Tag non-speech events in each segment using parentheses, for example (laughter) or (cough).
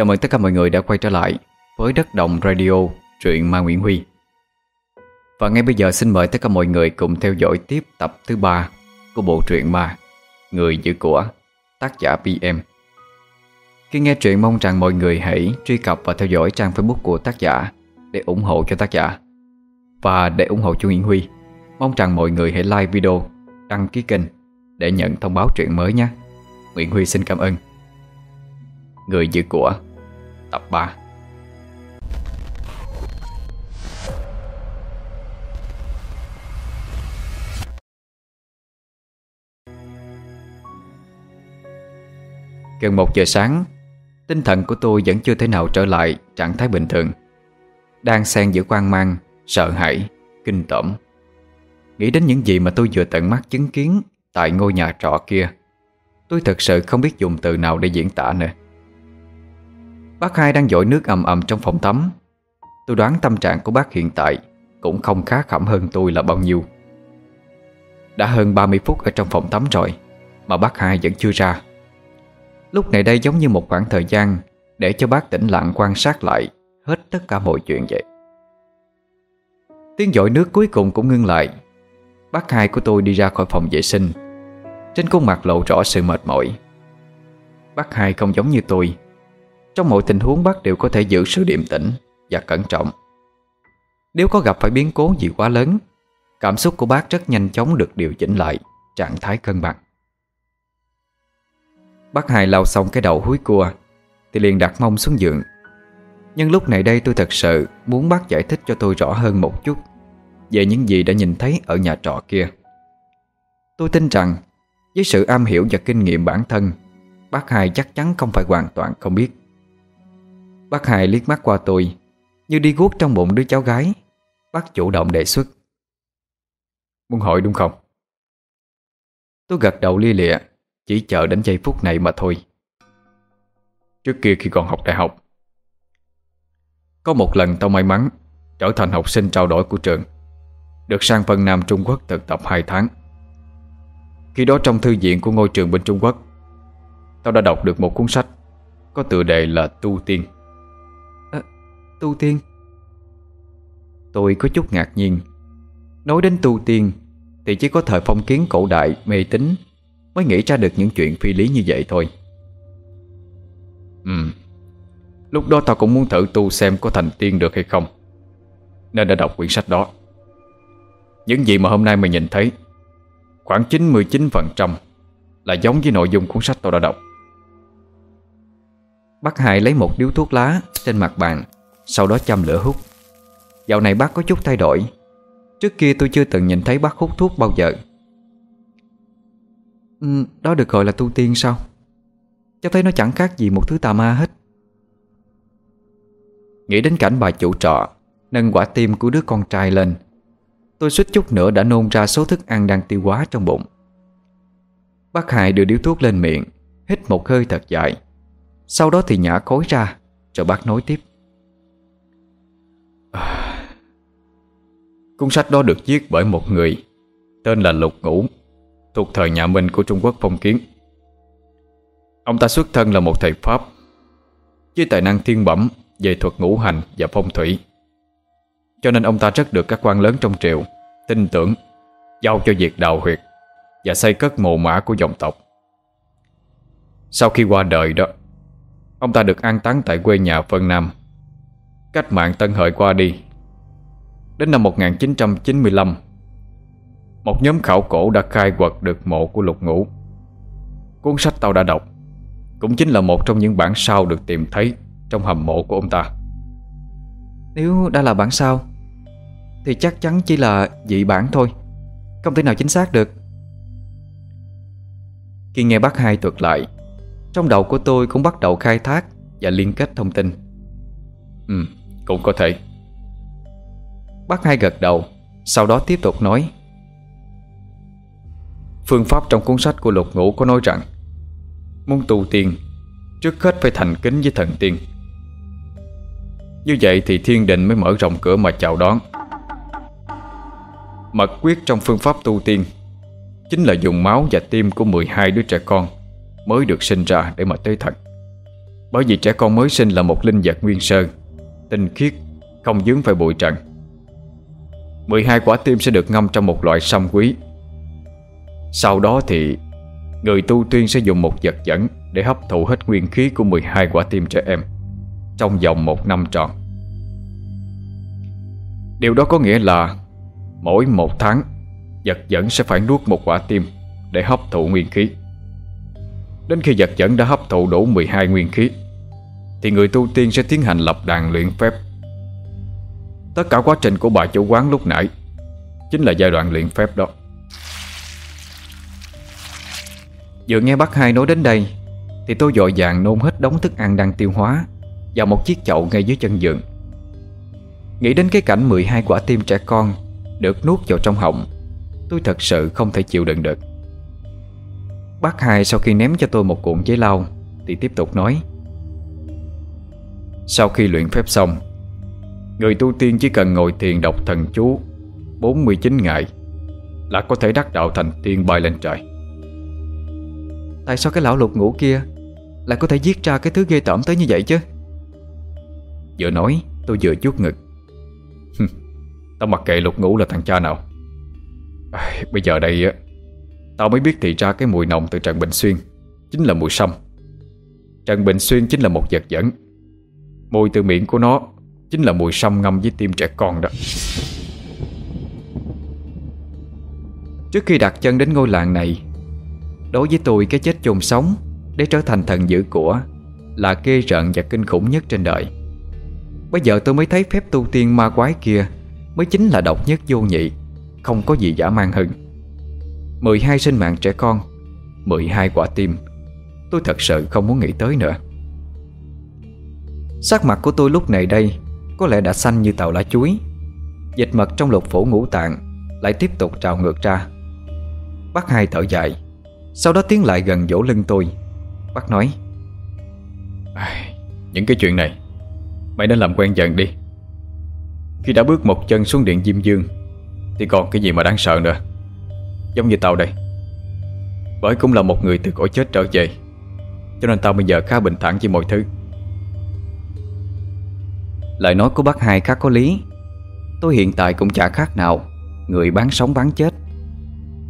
Chào mừng tất cả mọi người đã quay trở lại với Đất Đồng Radio, truyện Ma Nguyễn Huy. Và ngay bây giờ xin mời tất cả mọi người cùng theo dõi tiếp tập thứ ba của bộ truyện Ma Người giữ của tác giả PM Khi nghe truyện mong rằng mọi người hãy truy cập và theo dõi trang Facebook của tác giả để ủng hộ cho tác giả. Và để ủng hộ cho Nguyễn Huy Mong rằng mọi người hãy like video, đăng ký kênh để nhận thông báo truyện mới nhé. Nguyễn Huy xin cảm ơn. Người giữ của. Tập 3 Gần một giờ sáng Tinh thần của tôi vẫn chưa thể nào trở lại trạng thái bình thường. Đang xen giữa quan mang, sợ hãi, kinh tởm. Nghĩ đến những gì mà tôi vừa tận mắt chứng kiến Tại ngôi nhà trọ kia Tôi thật sự không biết dùng từ nào để diễn tả nữa. Bác hai đang dội nước ầm ầm trong phòng tắm. Tôi đoán tâm trạng của bác hiện tại Cũng không khá khẩm hơn tôi là bao nhiêu. Đã hơn 30 phút ở trong phòng tắm rồi, Mà bác hai vẫn chưa ra. Lúc này đây giống như một khoảng thời gian Để cho bác tĩnh lặng quan sát lại Hết tất cả mọi chuyện vậy. Tiếng dội nước cuối cùng cũng ngưng lại. Bác hai của tôi đi ra khỏi phòng vệ sinh. Trên khuôn mặt lộ rõ sự mệt mỏi. Bác hai không giống như tôi trong mọi tình huống bác đều có thể giữ sự điềm tĩnh Và cẩn trọng. Nếu có gặp phải biến cố gì quá lớn, Cảm xúc của bác rất nhanh chóng được điều chỉnh lại Trạng thái cân bằng. Bác hai lau xong cái đầu húi cua, Thì liền đặt mông xuống giường. Nhưng lúc này đây tôi thật sự Muốn bác giải thích cho tôi rõ hơn một chút Về những gì đã nhìn thấy ở nhà trọ kia. Tôi tin rằng, Với sự am hiểu và kinh nghiệm bản thân, Bác hai chắc chắn không phải hoàn toàn không biết. Bác hai liếc mắt qua tôi Như đi guốc trong bụng đứa cháu gái. Bác chủ động đề xuất. Muốn hỏi đúng không? Tôi gật đầu lia lịa Chỉ chờ đến giây phút này mà thôi. Trước kia khi còn học đại học Có một lần tao may mắn Trở thành học sinh trao đổi của trường Được sang Vân Nam Trung Quốc thực tập 2 tháng. Khi đó trong thư viện của ngôi trường bên Trung Quốc Tao đã đọc được một cuốn sách Có tựa đề là Tu Tiên Tu Tiên. Tôi có chút ngạc nhiên. Nói đến tu tiên, Thì chỉ có thời phong kiến cổ đại mê tín Mới nghĩ ra được những chuyện phi lý như vậy thôi. Ừ Lúc đó tao cũng muốn thử tu xem có thành tiên được hay không, Nên đã đọc quyển sách đó. Những gì mà hôm nay mày nhìn thấy, Khoảng 99% Là giống với nội dung cuốn sách tao đã đọc. Bác Hai lấy một điếu thuốc lá Trên mặt bàn sau đó châm lửa hút. Dạo này bác có chút thay đổi. Trước kia tôi chưa từng nhìn thấy bác hút thuốc bao giờ. Ừ, Đó được gọi là tu tiên sao? Cháu thấy nó chẳng khác gì một thứ tà ma hết. Nghĩ đến cảnh bà chủ trọ Nâng quả tim của đứa con trai lên. Tôi suýt chút nữa đã nôn ra số thức ăn đang tiêu hóa trong bụng. Bác Hải đưa điếu thuốc lên miệng Hít một hơi thật dài. Sau đó thì nhả khói ra Rồi bác nói tiếp. (sighs) Cuốn sách đó được viết bởi một người Tên là Lục Ngũ, Thuộc thời nhà Minh của Trung Quốc phong kiến. Ông ta xuất thân là một thầy Pháp, Với tài năng thiên bẩm Về thuật ngũ hành và phong thủy. Cho nên ông ta rất được các quan lớn trong triều Tin tưởng, Giao cho việc đào huyệt Và xây cất mồ mã của dòng tộc. Sau khi qua đời đó, Ông ta được an táng tại quê nhà Vân Nam. Cách mạng Tân Hợi qua đi. Đến năm 1995 Một nhóm khảo cổ đã khai quật được mộ của lục ngũ. Cuốn sách tao đã đọc Cũng chính là một trong những bản sao được tìm thấy Trong hầm mộ của ông ta. Nếu đã là bản sao Thì chắc chắn chỉ là dị bản thôi. Không thể nào chính xác được. Khi nghe bác hai thuật lại Trong đầu của tôi cũng bắt đầu khai thác Và liên kết thông tin. Ừ, cũng có thể. Bác hai gật đầu, Sau đó tiếp tục nói. Phương pháp trong cuốn sách của lục ngũ có nói rằng, Muốn tu tiên, Trước hết phải thành kính với thần tiên. Như vậy thì thiên định mới mở rộng cửa mà chào đón. Mật quyết trong phương pháp tu tiên Chính là dùng máu và tim của 12 đứa trẻ con Mới được sinh ra để mà tới thần. Bởi vì trẻ con mới sinh là một linh vật nguyên sơ. Tinh khiết, Không dướng phải bụi trần. 12 quả tim sẽ được ngâm trong một loại sâm quý. Sau đó thì, Người tu tiên sẽ dùng một vật dẫn Để hấp thụ hết nguyên khí của 12 quả tim trẻ em Trong vòng một năm tròn. Điều đó có nghĩa là Mỗi một tháng, Vật dẫn sẽ phải nuốt một quả tim Để hấp thụ nguyên khí. Đến khi vật dẫn đã hấp thụ đủ 12 nguyên khí thì người tu tiên sẽ tiến hành lập đàn luyện phép. Tất cả quá trình của bà chủ quán lúc nãy Chính là giai đoạn luyện phép đó. Vừa nghe bác hai nói đến đây, Thì tôi dội vàng nôn hết đống thức ăn đang tiêu hóa Vào một chiếc chậu ngay dưới chân giường. Nghĩ đến cái cảnh 12 quả tim trẻ con Được nuốt vào trong họng, Tôi thật sự không thể chịu đựng được. Bác hai sau khi ném cho tôi một cuộn giấy lau Thì tiếp tục nói. Sau khi luyện phép xong Người tu tiên chỉ cần ngồi thiền đọc thần chú 49 ngày Là có thể đắc đạo thành tiên bay lên trời. Tại sao cái lão lục ngủ kia Lại có thể giết ra cái thứ ghê tởm tới như vậy chứ? Vừa nói tôi vừa chuốt ngực. Tao mặc kệ lục ngủ là thằng cha nào. À, Bây giờ đây á Tao mới biết thì ra cái mùi nồng từ Trần Bình Xuyên Chính là mùi sâm. Trần Bình Xuyên chính là một vật dẫn Mùi từ miệng của nó Chính là mùi sâm ngâm với tim trẻ con đó. Trước khi đặt chân đến ngôi làng này, Đối với tôi cái chết chôn sống Để trở thành thần dữ của Là ghê rợn và kinh khủng nhất trên đời. Bây giờ tôi mới thấy phép tu tiên ma quái kia Mới chính là độc nhất vô nhị, Không có gì giả mang hơn. 12 sinh mạng trẻ con 12 quả tim, Tôi thật sự không muốn nghĩ tới nữa. Sắc mặt của tôi lúc này đây Có lẽ đã xanh như tàu lá chuối. Dịch mật trong lục phủ ngũ tạng Lại tiếp tục trào ngược ra. Bác hai thở dài, Sau đó tiến lại gần vỗ lưng tôi. Bác nói Những cái chuyện này, Mày nên làm quen dần đi. Khi đã bước một chân xuống điện Diêm Dương, Thì còn cái gì mà đáng sợ nữa? Giống như tao đây. Bởi cũng là một người từ cõi chết trở về, Cho nên tao bây giờ khá bình thản với mọi thứ. Lời nói của bác hai khá có lý. Tôi hiện tại cũng chả khác nào. Người bán sống bán chết.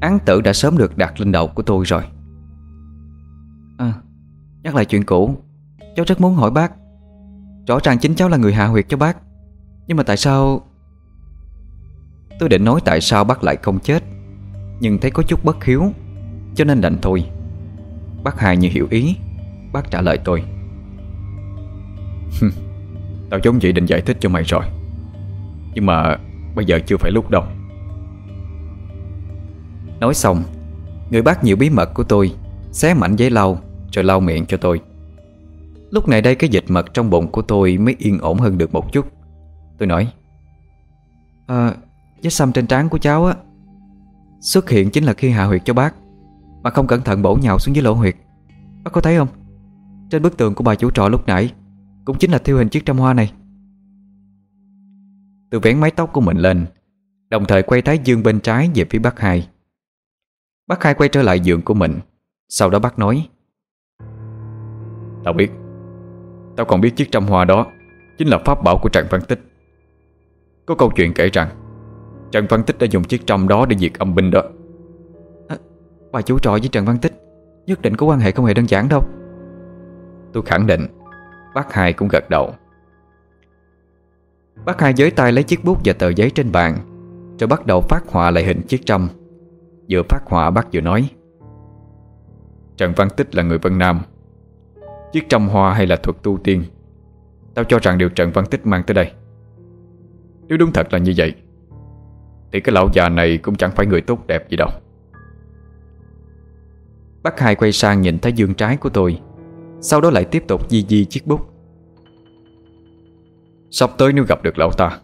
Án tử đã sớm được đặt lên đầu của tôi rồi. À Nhắc lại chuyện cũ. Cháu rất muốn hỏi bác. Rõ ràng chính cháu là người hạ huyệt cho bác. Nhưng mà tại sao? Tôi định nói tại sao bác lại không chết. Nhưng thấy có chút bất hiếu, Cho nên đành thôi. Bác hai như hiểu ý, Bác trả lời tôi. Tao giống vậy định giải thích cho mày rồi. Nhưng mà bây giờ chưa phải lúc đâu. Nói xong, Người bác nhiều bí mật của tôi Xé mảnh giấy lau Rồi lau miệng cho tôi. Lúc này đây cái dịch mật trong bụng của tôi Mới yên ổn hơn được một chút. Tôi nói À vết xăm trên trán của cháu á, Xuất hiện chính là khi hạ huyệt cho bác, Mà không cẩn thận bổ nhào xuống dưới lỗ huyệt. Bác có thấy không? Trên bức tường của bà chủ trọ lúc nãy cũng chính là thiêu hình chiếc trăm hoa này. Tôi vén mái tóc của mình lên Đồng thời quay thái dương bên trái về phía bác hai. Bác hai quay trở lại giường của mình Sau đó bác nói Tao biết Tao còn biết chiếc trăm hoa đó Chính là pháp bảo của Trần Văn Tích. Có câu chuyện kể rằng Trần Văn Tích đã dùng chiếc trăm đó để diệt âm binh đó. À, Bà chủ trọ với Trần Văn Tích Nhất định có quan hệ không hề đơn giản đâu. Tôi khẳng định Bác hai cũng gật đầu. Bác hai giới tay lấy chiếc bút và tờ giấy trên bàn, Rồi bắt đầu phát họa lại hình chiếc trăm. Vừa phát họa, bác vừa nói, Trần Văn Tích là người Vân Nam. Chiếc trăm hoa hay là thuật tu tiên? Tao cho rằng điều Trần Văn Tích mang tới đây. Nếu đúng thật là như vậy, Thì cái lão già này cũng chẳng phải người tốt đẹp gì đâu. Bác hai quay sang nhìn thấy dương trái của tôi. Sau đó lại tiếp tục di di chiếc bút. Sắp tới nếu gặp được lão ta,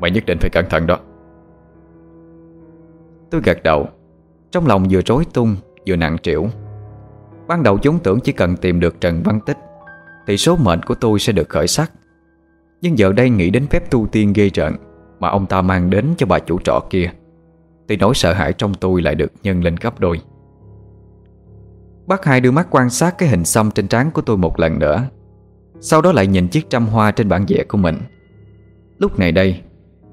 Mày nhất định phải cẩn thận đó. Tôi gật đầu. Trong lòng vừa rối tung, vừa nặng trĩu. Ban đầu chúng tưởng chỉ cần tìm được Trần Văn Tích, Thì số mệnh của tôi sẽ được khởi sắc. Nhưng giờ đây nghĩ đến phép tu tiên ghê rợn Mà ông ta mang đến cho bà chủ trọ kia, Thì nỗi sợ hãi trong tôi lại được nhân lên gấp đôi. Bác hai đưa mắt quan sát cái hình xăm trên trán của tôi một lần nữa. Sau đó lại nhìn chiếc trăm hoa trên bản vẽ của mình. Lúc này đây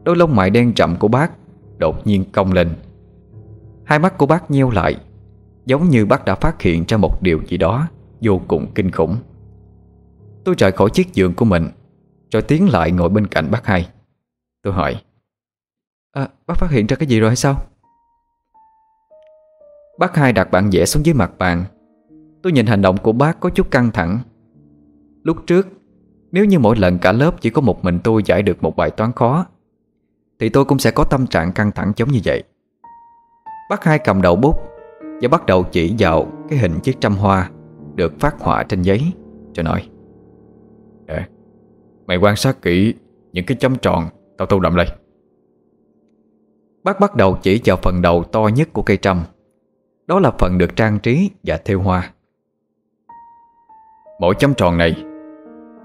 Đôi lông mày đen rậm của bác Đột nhiên cong lên. Hai mắt của bác nheo lại Giống như bác đã phát hiện ra một điều gì đó Vô cùng kinh khủng. Tôi rời khỏi chiếc giường của mình Rồi tiến lại ngồi bên cạnh bác hai. Tôi hỏi à, Bác phát hiện ra cái gì rồi hay sao? Bác hai đặt bản vẽ xuống dưới mặt bàn Tôi nhìn hành động của bác có chút căng thẳng. Lúc trước Nếu như mỗi lần cả lớp chỉ có một mình tôi giải được một bài toán khó Thì tôi cũng sẽ có tâm trạng căng thẳng giống như vậy. Bác hai cầm đầu bút Và bắt đầu chỉ vào cái hình chiếc trăm hoa Được phát họa trên giấy Cho nói à, Mày quan sát kỹ những cái chấm tròn Tao tô đậm đây. Bác bắt đầu chỉ vào phần đầu to nhất của cây trăm Đó là phần được trang trí và thêu hoa. Mỗi chấm tròn này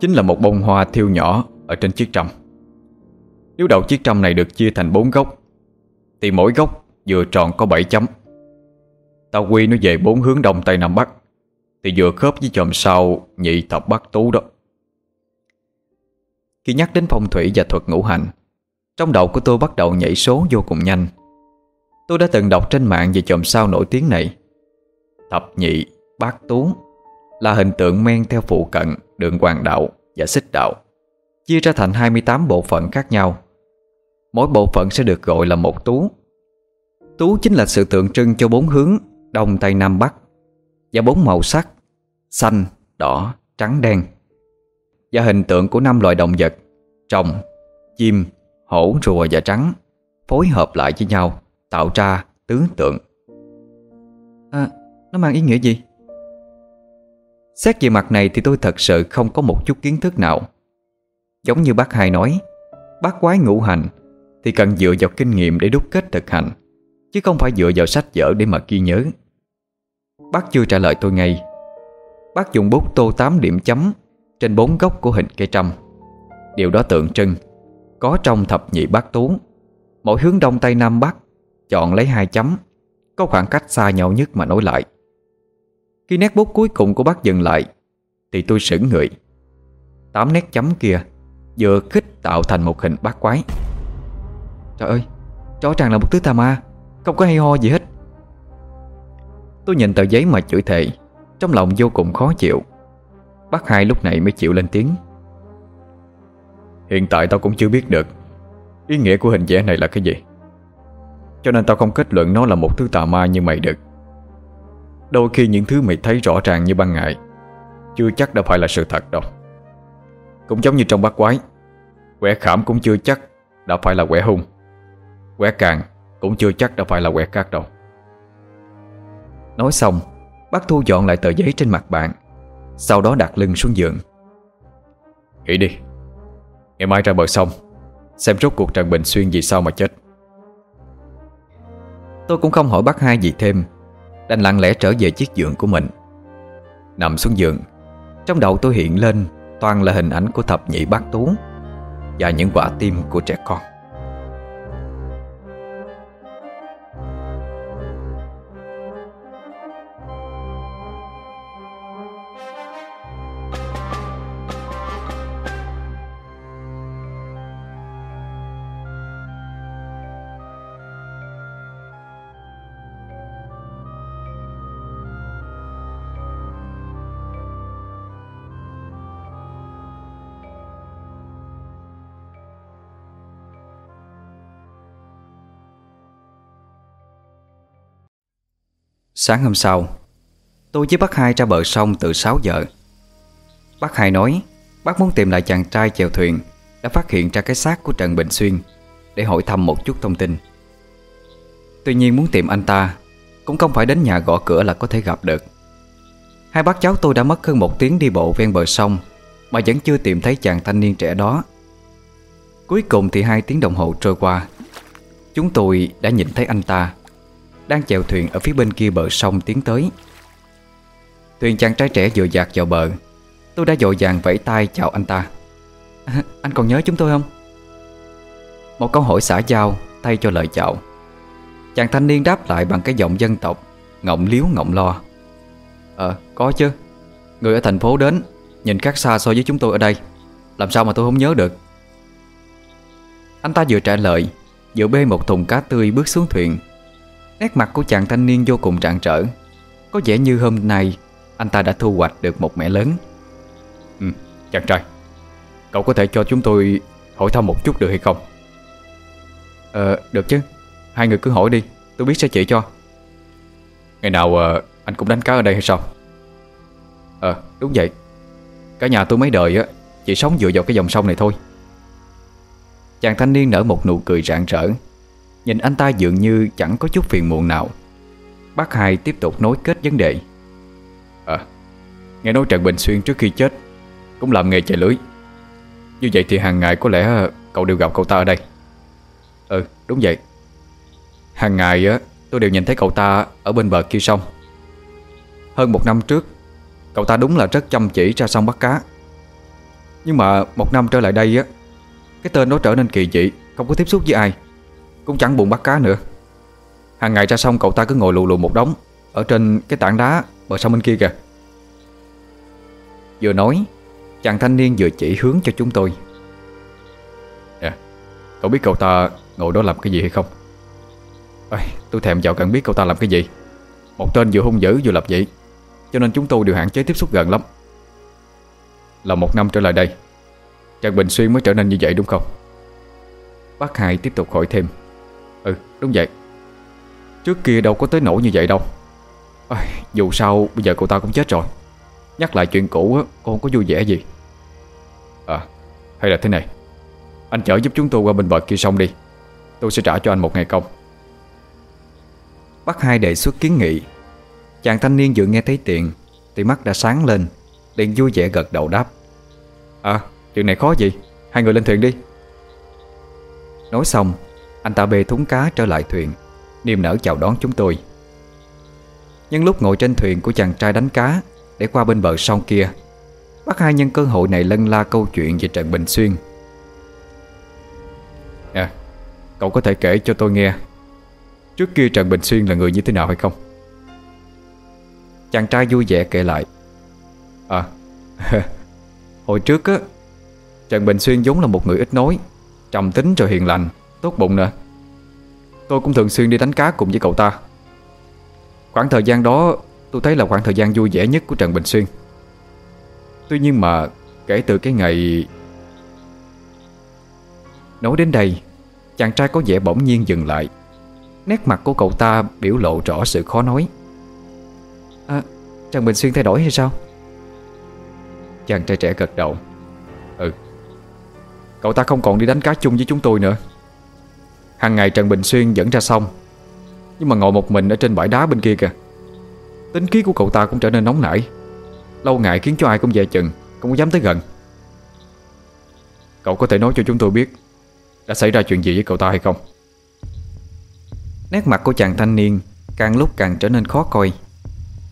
Chính là một bông hoa thiêu nhỏ Ở trên chiếc trăm. Nếu đầu chiếc trăm này được chia thành bốn góc Thì mỗi góc vừa tròn có 7 chấm. Tao quy nó về bốn hướng đông tây nam bắc Thì vừa khớp với chòm sau Nhị thập bắc tú đó. Khi nhắc đến phong thủy và thuật ngũ hành Trong đầu của tôi bắt đầu nhảy số vô cùng nhanh. Tôi đã từng đọc trên mạng về chòm sao nổi tiếng này Thập nhị, bát tú. Là hình tượng men theo phụ cận đường hoàng đạo và xích đạo Chia ra thành 28 bộ phận khác nhau. Mỗi bộ phận sẽ được gọi là một tú. Tú chính là sự tượng trưng cho bốn hướng Đông, Tây, Nam, Bắc Và bốn màu sắc Xanh, đỏ, trắng, đen Và hình tượng của năm loài động vật Trồng, chim, hổ, rùa và trắng Phối hợp lại với nhau Tạo ra tứ tượng. À, nó mang ý nghĩa gì? Xét về mặt này thì tôi thật sự không có một chút kiến thức nào. Giống như bác hai nói, Bác quái ngũ hành Thì cần dựa vào kinh nghiệm để đúc kết thực hành, Chứ không phải dựa vào sách vở để mà ghi nhớ. Bác chưa trả lời tôi ngay. Bác dùng bút tô 8 điểm chấm Trên bốn góc của hình cây trăm. Điều đó tượng trưng, Có trong thập nhị bát tú. Mỗi hướng đông tây nam bắc, Chọn lấy hai chấm, Có khoảng cách xa nhau nhất mà nối lại. Khi nét bút cuối cùng của bác dừng lại, Thì tôi sững người. Tám nét chấm kia Vừa khích tạo thành một hình bát quái. Trời ơi Rõ ràng là một thứ tà ma, Không có hay ho gì hết. Tôi nhìn tờ giấy mà chửi thề, Trong lòng vô cùng khó chịu. Bác hai lúc này mới chịu lên tiếng. Hiện tại tao cũng chưa biết được, Ý nghĩa của hình vẽ này là cái gì. Cho nên tao không kết luận nó là một thứ tà ma như mày được. Đôi khi những thứ mày thấy rõ ràng như ban ngày, Chưa chắc đã phải là sự thật đâu. Cũng giống như trong bát quái, Quẻ khảm cũng chưa chắc đã phải là quẻ hung. Quẻ càng cũng chưa chắc đã phải là quẻ cát đâu. Nói xong, Bác thu dọn lại tờ giấy trên mặt bàn Sau đó đặt lưng xuống giường. Nghỉ đi, Ngày mai ra bờ sông, Xem rốt cuộc Trần Bình Xuyên vì sao mà chết. Tôi cũng không hỏi bác hai gì thêm. Đành lặng lẽ trở về chiếc giường của mình. Nằm xuống giường, Trong đầu tôi hiện lên Toàn là hình ảnh của thập nhị bác tú Và những quả tim của trẻ con. Sáng hôm sau, Tôi với bác hai ra bờ sông từ 6 giờ. Bác hai nói, Bác muốn tìm lại chàng trai chèo thuyền Đã phát hiện ra cái xác của Trần Bình Xuyên Để hỏi thăm một chút thông tin. Tuy nhiên muốn tìm anh ta Cũng không phải đến nhà gõ cửa là có thể gặp được. Hai bác cháu tôi đã mất hơn một tiếng đi bộ ven bờ sông Mà vẫn chưa tìm thấy chàng thanh niên trẻ đó. Cuối cùng thì hai tiếng đồng hồ trôi qua, Chúng tôi đã nhìn thấy anh ta đang chèo thuyền ở phía bên kia bờ sông tiến tới. Thuyền chàng trai trẻ vừa dạt vào bờ. Tôi đã dội vàng vẫy tay chào anh ta. À, (laughs) Anh còn nhớ chúng tôi không? Một câu hỏi xã giao thay cho lời chào. Chàng thanh niên đáp lại bằng cái giọng dân tộc Ngọng liếu ngọng lo. Ờ có chứ. Người ở thành phố đến Nhìn khác xa so với chúng tôi ở đây. Làm sao mà tôi không nhớ được? Anh ta vừa trả lời Vừa bê một thùng cá tươi bước xuống thuyền. Nét mặt của chàng thanh niên vô cùng trạng trở Có vẻ như hôm nay Anh ta đã thu hoạch được một mẻ lớn. Ừ, chàng trai Cậu có thể cho chúng tôi hỏi thăm một chút được hay không? Ờ, được chứ. Hai người cứ hỏi đi Tôi biết sẽ chỉ cho. Ngày nào à, anh cũng đánh cá ở đây hay sao? Ờ, đúng vậy. Cả nhà tôi mấy đời á Chỉ sống dựa vào cái dòng sông này thôi. Chàng thanh niên nở một nụ cười rạng rỡ. Nhìn anh ta dường như chẳng có chút phiền muộn nào. Bác hai tiếp tục nối kết vấn đề. Ờ Nghe nói Trần Bình Xuyên trước khi chết Cũng làm nghề chạy lưới. Như vậy thì hàng ngày có lẽ cậu đều gặp cậu ta ở đây. Ừ đúng vậy. Hàng ngày á, tôi đều nhìn thấy cậu ta Ở bên bờ kia sông. Hơn một năm trước, Cậu ta đúng là rất chăm chỉ ra sông bắt cá. Nhưng mà một năm trở lại đây á, Cái tên nó trở nên kỳ dị, Không có tiếp xúc với ai. Cũng chẳng buồn bắt cá nữa. Hàng ngày ra sông cậu ta cứ ngồi lù lù một đống Ở trên cái tảng đá bờ sông bên kia kìa. Vừa nói Chàng thanh niên vừa chỉ hướng cho chúng tôi. Nè Cậu biết cậu ta ngồi đó làm cái gì hay không? Ôi, Tôi thèm dạo cần biết cậu ta làm cái gì. Một tên vừa hung dữ vừa lập dị Cho nên chúng tôi đều hạn chế tiếp xúc gần lắm. Là một năm trở lại đây Trần Bình Xuyên mới trở nên như vậy đúng không? Bác Hai tiếp tục hỏi thêm. Ừ đúng vậy. Trước kia đâu có tới nỗi như vậy đâu. À, Dù sao bây giờ cậu ta cũng chết rồi. Nhắc lại chuyện cũ á Con không có vui vẻ gì. À hay là thế này. Anh chở giúp chúng tôi qua bên bờ kia sông đi. Tôi sẽ trả cho anh một ngày công. Bác hai đề xuất kiến nghị. Chàng thanh niên vừa nghe thấy tiền Thì mắt đã sáng lên liền vui vẻ gật đầu đáp. À chuyện này khó gì Hai người lên thuyền đi. Nói xong anh ta bê thúng cá trở lại thuyền, Niềm nở chào đón chúng tôi. Nhưng lúc ngồi trên thuyền của chàng trai đánh cá Để qua bên bờ sông kia, Bác hai nhân cơ hội này lân la câu chuyện về Trần Bình Xuyên. À Cậu có thể kể cho tôi nghe, Trước kia Trần Bình Xuyên là người như thế nào hay không? Chàng trai vui vẻ kể lại. À (laughs) Hồi trước á Trần Bình Xuyên giống là một người ít nói, Trầm tính rồi hiền lành Tốt bụng nữa Tôi cũng thường xuyên đi đánh cá cùng với cậu ta. Khoảng thời gian đó, Tôi thấy là khoảng thời gian vui vẻ nhất của Trần Bình Xuyên. Tuy nhiên mà Kể từ cái ngày Nói đến đây, Chàng trai có vẻ bỗng nhiên dừng lại. Nét mặt của cậu ta biểu lộ rõ sự khó nói. À Trần Bình Xuyên thay đổi hay sao? Chàng trai trẻ gật đầu. Ừ. Cậu ta không còn đi đánh cá chung với chúng tôi nữa. Hàng ngày Trần Bình Xuyên dẫn ra sông Nhưng mà ngồi một mình ở trên bãi đá bên kia kìa Tính khí của cậu ta cũng trở nên nóng nảy Lâu ngày khiến cho ai cũng dè chừng Không có dám tới gần Cậu có thể nói cho chúng tôi biết Đã xảy ra chuyện gì với cậu ta hay không Nét mặt của chàng thanh niên Càng lúc càng trở nên khó coi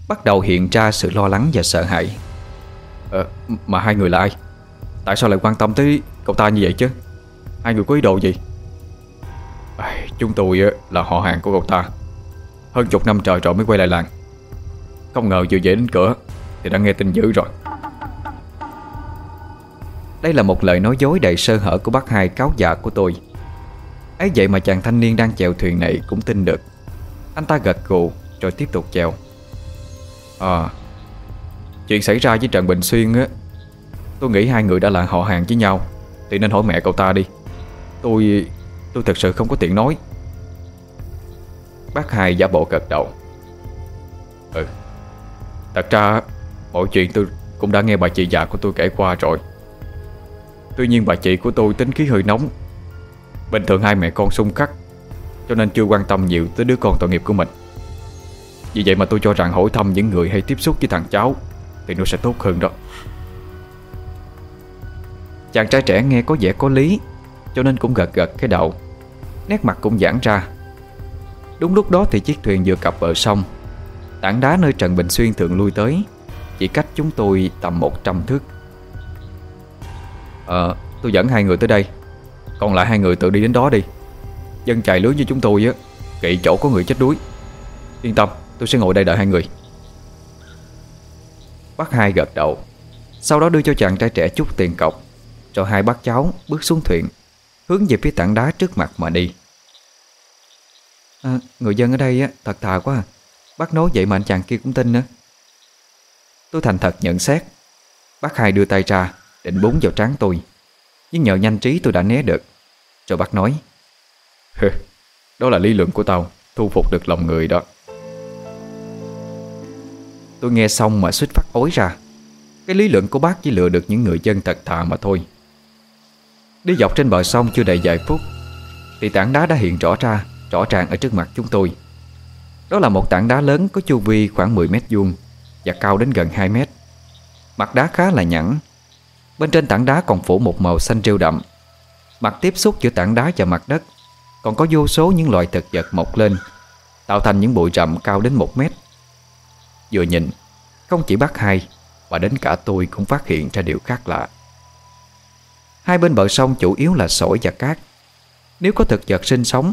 Bắt đầu hiện ra sự lo lắng và sợ hãi Ờ, mà hai người là ai? Tại sao lại quan tâm tới cậu ta như vậy chứ? Hai người có ý đồ gì? Chúng tôi là họ hàng của cậu ta. Hơn chục năm trời rồi mới quay lại làng. Không ngờ vừa về đến cửa Thì đã nghe tin dữ rồi. Đây là một lời nói dối đầy sơ hở của bác hai cáo già của tôi. Ấy vậy mà chàng thanh niên đang chèo thuyền này cũng tin được. Anh ta gật gù rồi tiếp tục chèo. À Chuyện xảy ra với Trần Bình Xuyên á, Tôi nghĩ hai người đã là họ hàng với nhau, Thì nên hỏi mẹ cậu ta đi. Tôi tôi thật sự không có tiện nói. Bác hai giả bộ gật đầu. Ừ Thật ra Mọi chuyện tôi cũng đã nghe bà chị già của tôi kể qua rồi. Tuy nhiên bà chị của tôi tính khí hơi nóng. Bình thường hai mẹ con xung khắc, Cho nên chưa quan tâm nhiều tới đứa con tội nghiệp của mình. Vì vậy mà tôi cho rằng hỏi thăm những người hay tiếp xúc với thằng cháu Thì nó sẽ tốt hơn đó. Chàng trai trẻ nghe có vẻ có lý, Cho nên cũng gật gật cái đầu. Nét mặt cũng giãn ra. Đúng lúc đó thì chiếc thuyền vừa cập bờ sông. Tảng đá nơi Trần Bình Xuyên thường lui tới Chỉ cách chúng tôi tầm 100 thước. Ờ, tôi dẫn hai người tới đây. Còn lại hai người tự đi đến đó đi. Dân chạy lưới như chúng tôi á Kỵ chỗ có người chết đuối. Yên tâm, tôi sẽ ngồi đây đợi hai người. Bác hai gật đầu. Sau đó đưa cho chàng trai trẻ chút tiền cọc Rồi hai bác cháu bước xuống thuyền. Hướng về phía tảng đá trước mặt mà đi. À, Người dân ở đây á, thật thà quá à. Bác nói vậy mà anh chàng kia cũng tin nữa. Tôi thành thật nhận xét. Bác hai đưa tay ra Định búng vào trán tôi. Nhưng nhờ nhanh trí tôi đã né được. Rồi bác nói Đó là lý luận của tao Thu phục được lòng người đó. Tôi nghe xong mà suýt phát ối ra. Cái lý luận của bác chỉ lừa được những người dân thật thà mà thôi. Đi dọc trên bờ sông chưa đầy vài phút, Thì tảng đá đã hiện rõ ra, Rõ ràng ở trước mặt chúng tôi. Đó là một tảng đá lớn có chu vi khoảng 10 mét vuông Và cao đến gần 2 mét. Mặt đá khá là nhẵn, Bên trên tảng đá còn phủ một màu xanh rêu đậm. Mặt tiếp xúc giữa tảng đá và mặt đất Còn có vô số những loại thực vật mọc lên, Tạo thành những bụi rậm cao đến một mét. Vừa nhìn, Không chỉ bác hai Mà đến cả tôi cũng phát hiện ra điều khác lạ. Hai bên bờ sông chủ yếu là sỏi và cát. Nếu có thực vật sinh sống,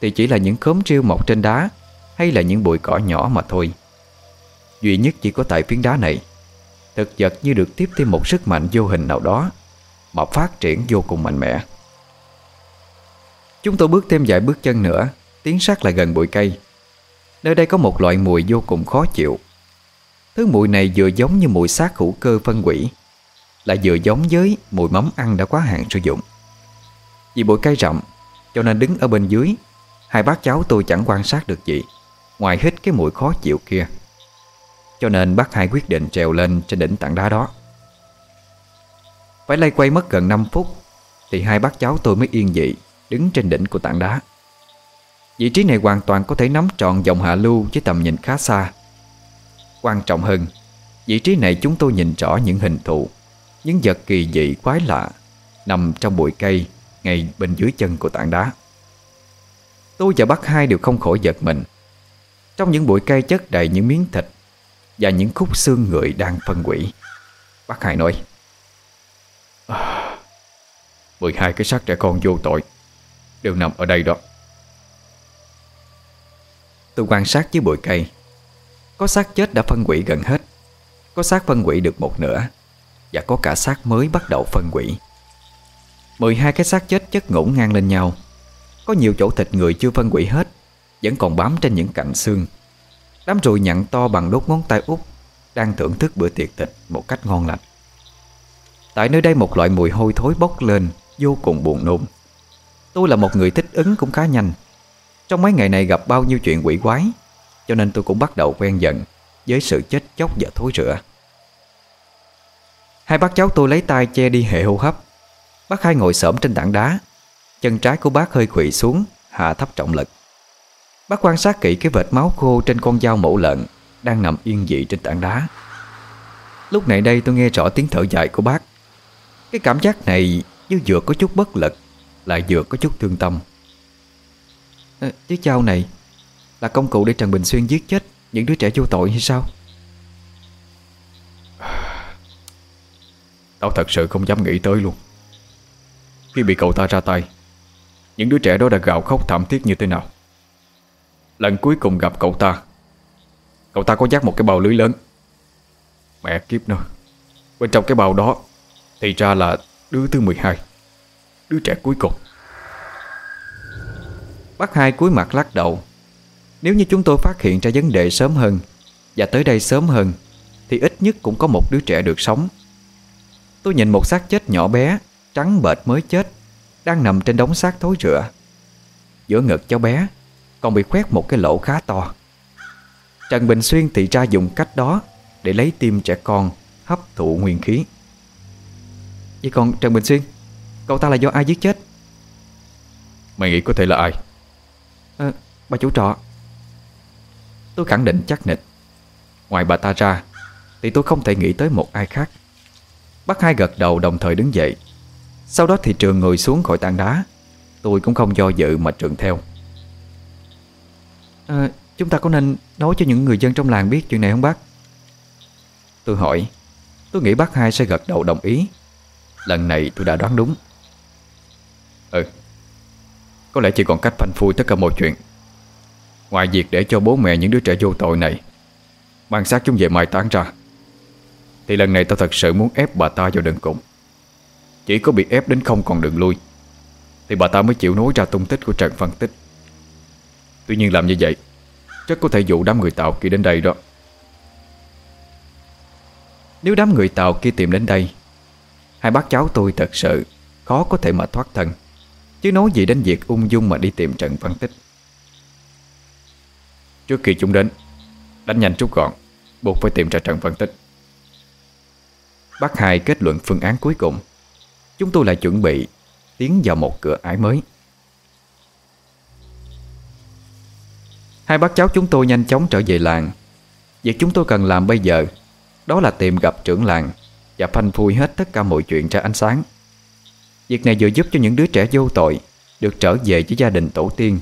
Thì chỉ là những khóm rêu mọc trên đá Hay là những bụi cỏ nhỏ mà thôi. Duy nhất chỉ có tại phiến đá này. Thực vật như được tiếp thêm một sức mạnh vô hình nào đó, Mà phát triển vô cùng mạnh mẽ. Chúng tôi bước thêm vài bước chân nữa, Tiến sát lại gần bụi cây. Nơi đây có một loại mùi vô cùng khó chịu. Thứ mùi này vừa giống như mùi xác hữu cơ phân hủy là vừa giống với mùi mắm ăn đã quá hạn sử dụng. Vì bụi cây rậm, Cho nên đứng ở bên dưới, Hai bác cháu tôi chẳng quan sát được gì, Ngoài hít cái mùi khó chịu kia. Cho nên bác hai quyết định trèo lên trên đỉnh tảng đá đó. Phải lay quay mất gần 5 phút, Thì hai bác cháu tôi mới yên dị, Đứng trên đỉnh của tảng đá. Vị trí này hoàn toàn có thể nắm trọn dòng hạ lưu với tầm nhìn khá xa. Quan trọng hơn, Vị trí này chúng tôi nhìn rõ những hình thù. Những vật kỳ dị quái lạ Nằm trong bụi cây Ngay bên dưới chân của tảng đá. Tôi và bác hai đều không khỏi giật mình. Trong những bụi cây chất đầy những miếng thịt Và những khúc xương người đang phân hủy, Bác hai nói à, mười 12 cái xác trẻ con vô tội Đều nằm ở đây đó. Tôi quan sát dưới bụi cây. Có xác chết đã phân hủy gần hết. Có xác phân hủy được một nửa. Và có cả xác mới bắt đầu phân hủy. 12 cái xác chết chất ngổn ngang lên nhau. Có nhiều chỗ thịt người chưa phân hủy hết, Vẫn còn bám trên những cạnh xương. Đám ruồi nhặn to bằng đốt ngón tay út, Đang thưởng thức bữa tiệc thịt một cách ngon lành. Tại nơi đây một loại mùi hôi thối bốc lên, Vô cùng buồn nôn. Tôi là một người thích ứng cũng khá nhanh. Trong mấy ngày này gặp bao nhiêu chuyện quỷ quái, Cho nên tôi cũng bắt đầu quen dần Với sự chết chóc và thối rữa Hai bác cháu tôi lấy tay che đi hệ hô hấp. Bác hai ngồi xổm trên tảng đá. Chân trái của bác hơi quỵ xuống Hạ thấp trọng lực. Bác quan sát kỹ cái vệt máu khô trên con dao mổ lợn Đang nằm yên dị trên tảng đá. Lúc này đây tôi nghe rõ tiếng thở dài của bác. Cái cảm giác này như vừa có chút bất lực Lại vừa có chút thương tâm. Ờ, à, Chiếc dao này Là công cụ để Trần Bình Xuyên giết chết Những đứa trẻ vô tội hay sao? Tao thật sự không dám nghĩ tới luôn. Khi bị cậu ta ra tay, Những đứa trẻ đó đã gào khóc thảm thiết như thế nào? Lần cuối cùng gặp cậu ta Cậu ta có dắt một cái bào lưới lớn. Mẹ kiếp nó. Bên trong cái bào đó, Thì ra là đứa thứ 12 Đứa trẻ cuối cùng. Bác hai cúi mặt lắc đầu. Nếu như chúng tôi phát hiện ra vấn đề sớm hơn Và tới đây sớm hơn, Thì ít nhất cũng có một đứa trẻ được sống. Tôi nhìn một xác chết nhỏ bé Trắng bệt mới chết Đang nằm trên đống xác thối rữa Giữa ngực cháu bé Còn bị khoét một cái lỗ khá to. Trần Bình Xuyên thì ra dùng cách đó Để lấy tim trẻ con Hấp thụ nguyên khí. Vậy còn Trần Bình Xuyên Cậu ta là do ai giết chết? Mày nghĩ có thể là ai? À, Bà chủ trọ. Tôi khẳng định chắc nịch. Ngoài bà ta ra Thì tôi không thể nghĩ tới một ai khác Bác hai gật đầu đồng thời đứng dậy. Sau đó thì Trường ngồi xuống khỏi tảng đá. Tôi cũng không do dự mà Trường theo. À, Chúng ta có nên nói cho những người dân trong làng biết chuyện này không bác? Tôi hỏi. Tôi nghĩ bác hai sẽ gật đầu đồng ý. Lần này tôi đã đoán đúng. Ừ. Có lẽ chỉ còn cách phanh phui tất cả mọi chuyện. Ngoài việc để cho bố mẹ những đứa trẻ vô tội này Mang xác chúng về mai táng ra thì lần này tao thật sự muốn ép bà ta vào đường cùng. Chỉ có bị ép đến không còn đường lui, Thì bà ta mới chịu nói ra tung tích của Trần Văn Tích. Tuy nhiên làm như vậy, Chắc có thể dụ đám người Tàu kia đến đây đó. Nếu đám người Tàu kia tìm đến đây, Hai bác cháu tôi thật sự Khó có thể mà thoát thân, Chứ nói gì đến việc ung dung mà đi tìm Trần Văn Tích. Trước khi chúng đến, Đánh nhanh rút gọn, Buộc phải tìm ra Trần Văn Tích. Bác hai kết luận phương án cuối cùng. Chúng tôi lại chuẩn bị Tiến vào một cửa ải mới. Hai bác cháu chúng tôi nhanh chóng trở về làng. Việc chúng tôi cần làm bây giờ, Đó là tìm gặp trưởng làng Và phanh phui hết tất cả mọi chuyện ra ánh sáng. Việc này vừa giúp cho những đứa trẻ vô tội Được trở về với gia đình tổ tiên,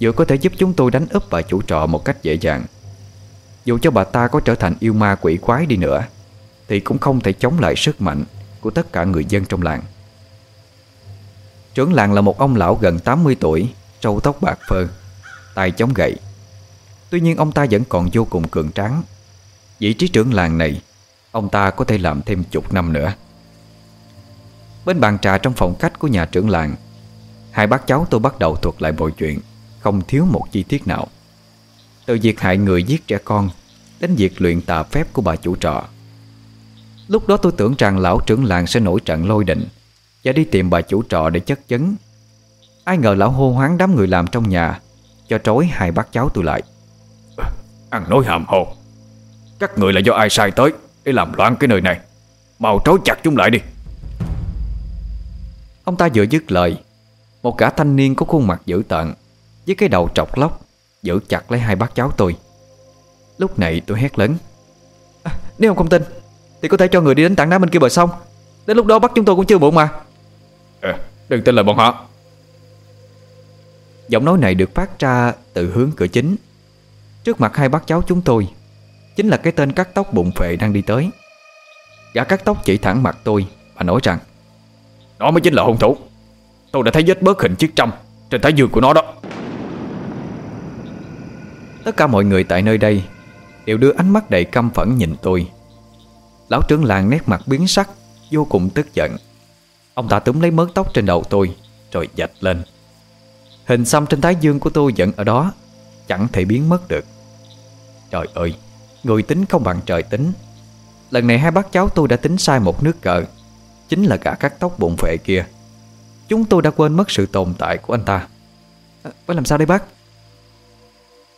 Vừa có thể giúp chúng tôi đánh úp bà chủ trọ một cách dễ dàng. Dù cho bà ta có trở thành yêu ma quỷ quái đi nữa thì cũng không thể chống lại sức mạnh Của tất cả người dân trong làng. Trưởng làng là một ông lão gần 80 tuổi, Trâu tóc bạc phơ, tay chống gậy. Tuy nhiên ông ta vẫn còn vô cùng cường tráng. Vị trí trưởng làng này, Ông ta có thể làm thêm chục năm nữa. Bên bàn trà trong phòng khách của nhà trưởng làng, Hai bác cháu tôi bắt đầu thuật lại mọi chuyện Không thiếu một chi tiết nào. Từ việc hại người giết trẻ con Đến việc luyện tà phép của bà chủ trọ Lúc đó tôi tưởng rằng lão trưởng làng sẽ nổi trận lôi định Và đi tìm bà chủ trọ để chất vấn. Ai ngờ lão hô hoáng đám người làm trong nhà Cho trói hai bác cháu tôi lại. Ăn nói hàm hồ. Các người là do ai sai tới Để làm loạn cái nơi này? Mau trói chặt chúng lại đi. Ông ta vừa dứt lời Một gã thanh niên có khuôn mặt dữ tợn Với cái đầu trọc lóc Giữ chặt lấy hai bác cháu tôi. Lúc này tôi hét lớn à, Nếu ông không tin Thì có thể cho người đi đến tảng đá bên kia bờ sông. Đến lúc đó bắt chúng tôi cũng chưa muộn mà. À, Đừng tin lời bọn họ. Giọng nói này được phát ra từ hướng cửa chính. Trước mặt hai bác cháu chúng tôi Chính là cái tên cắt tóc bụng phệ đang đi tới. Gã cắt tóc chỉ thẳng mặt tôi Và nói rằng Nó mới chính là hung thủ. Tôi đã thấy vết bớt hình chiếc trăm Trên thái dương của nó đó. Tất cả mọi người tại nơi đây Đều đưa ánh mắt đầy căm phẫn nhìn tôi Lão trưởng làng nét mặt biến sắc Vô cùng tức giận. Ông ta túm lấy mớ tóc trên đầu tôi Rồi dạch lên. Hình xăm trên thái dương của tôi vẫn ở đó Chẳng thể biến mất được. Trời ơi Người tính không bằng trời tính. Lần này hai bác cháu tôi đã tính sai một nước cờ Chính là cả các tóc bụng vệ kia. Chúng tôi đã quên mất sự tồn tại của anh ta. À, Phải làm sao đây bác?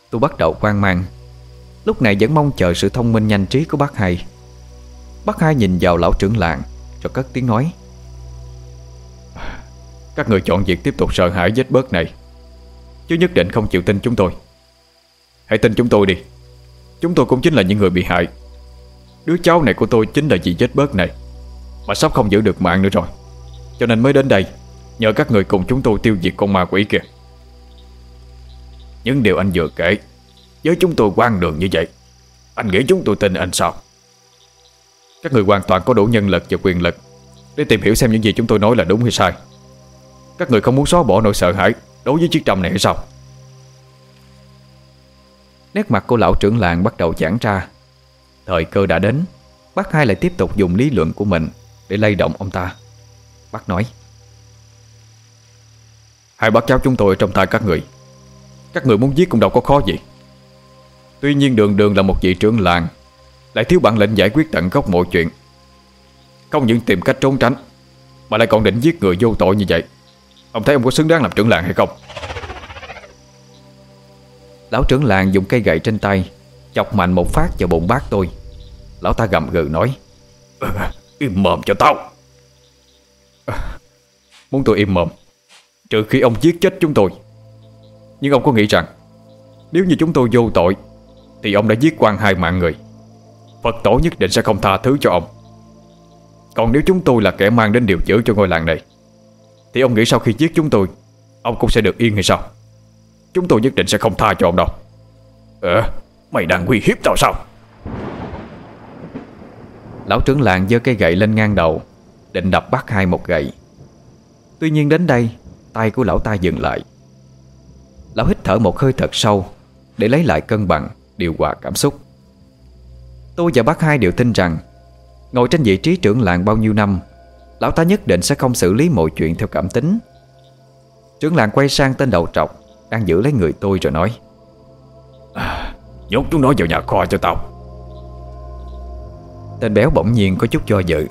Tôi bắt đầu quan mang. Lúc này vẫn mong chờ sự thông minh nhanh trí của bác hai Bác hai nhìn vào lão trưởng làng, Rồi cất tiếng nói. Các người chọn việc tiếp tục sợ hãi vết bớt này. Chứ nhất định không chịu tin chúng tôi. Hãy tin chúng tôi đi. Chúng tôi cũng chính là những người bị hại. Đứa cháu này của tôi chính là chị vết bớt này, Mà sắp không giữ được mạng nữa rồi. Cho nên mới đến đây, Nhờ các người cùng chúng tôi tiêu diệt con ma quỷ kia. Những điều anh vừa kể, Với chúng tôi quan đường như vậy, Anh nghĩ chúng tôi tin anh sao? Các người hoàn toàn có đủ nhân lực và quyền lực Để tìm hiểu xem những gì chúng tôi nói là đúng hay sai. Các người không muốn xóa bỏ nỗi sợ hãi Đối với chiếc trầm này hay sao? Nét mặt của lão trưởng làng bắt đầu giãn ra. Thời cơ đã đến, Bác hai lại tiếp tục dùng lý luận của mình Để lay động ông ta. Bác nói, Hai bác cháu chúng tôi trong tay các người. Các người muốn giết cũng đâu có khó gì. Tuy nhiên đường đường là một vị trưởng làng lại thiếu bản lĩnh giải quyết tận gốc mọi chuyện. Không những tìm cách trốn tránh Mà lại còn định giết người vô tội như vậy. Ông thấy ông có xứng đáng làm trưởng làng hay không? Lão trưởng làng dùng cây gậy trên tay Chọc mạnh một phát vào bụng bác tôi. Lão ta gầm gừ nói (laughs) Im mồm cho tao. Muốn tôi im mồm Trừ khi ông giết chết chúng tôi. Nhưng ông có nghĩ rằng Nếu như chúng tôi vô tội Thì ông đã giết quan hai mạng người Phật tổ nhất định sẽ không tha thứ cho ông. Còn nếu chúng tôi là kẻ mang đến điều dữ cho ngôi làng này, Thì ông nghĩ sau khi giết chúng tôi, Ông cũng sẽ được yên hay sao? Chúng tôi nhất định sẽ không tha cho ông đâu. Ờ Mày đang uy hiếp tao sao? Lão trưởng làng giơ cây gậy lên ngang đầu, Định đập bắt hai một gậy. Tuy nhiên đến đây, Tay của lão ta dừng lại. Lão hít thở một hơi thật sâu, Để lấy lại cân bằng, Điều hòa cảm xúc. Tôi và bác hai đều tin rằng Ngồi trên vị trí trưởng làng bao nhiêu năm Lão ta nhất định sẽ không xử lý mọi chuyện theo cảm tính. Trưởng làng quay sang tên đầu trọc Đang giữ lấy người tôi rồi nói à, Nhốt chúng nó vào nhà kho cho tao. Tên béo bỗng nhiên có chút do dự.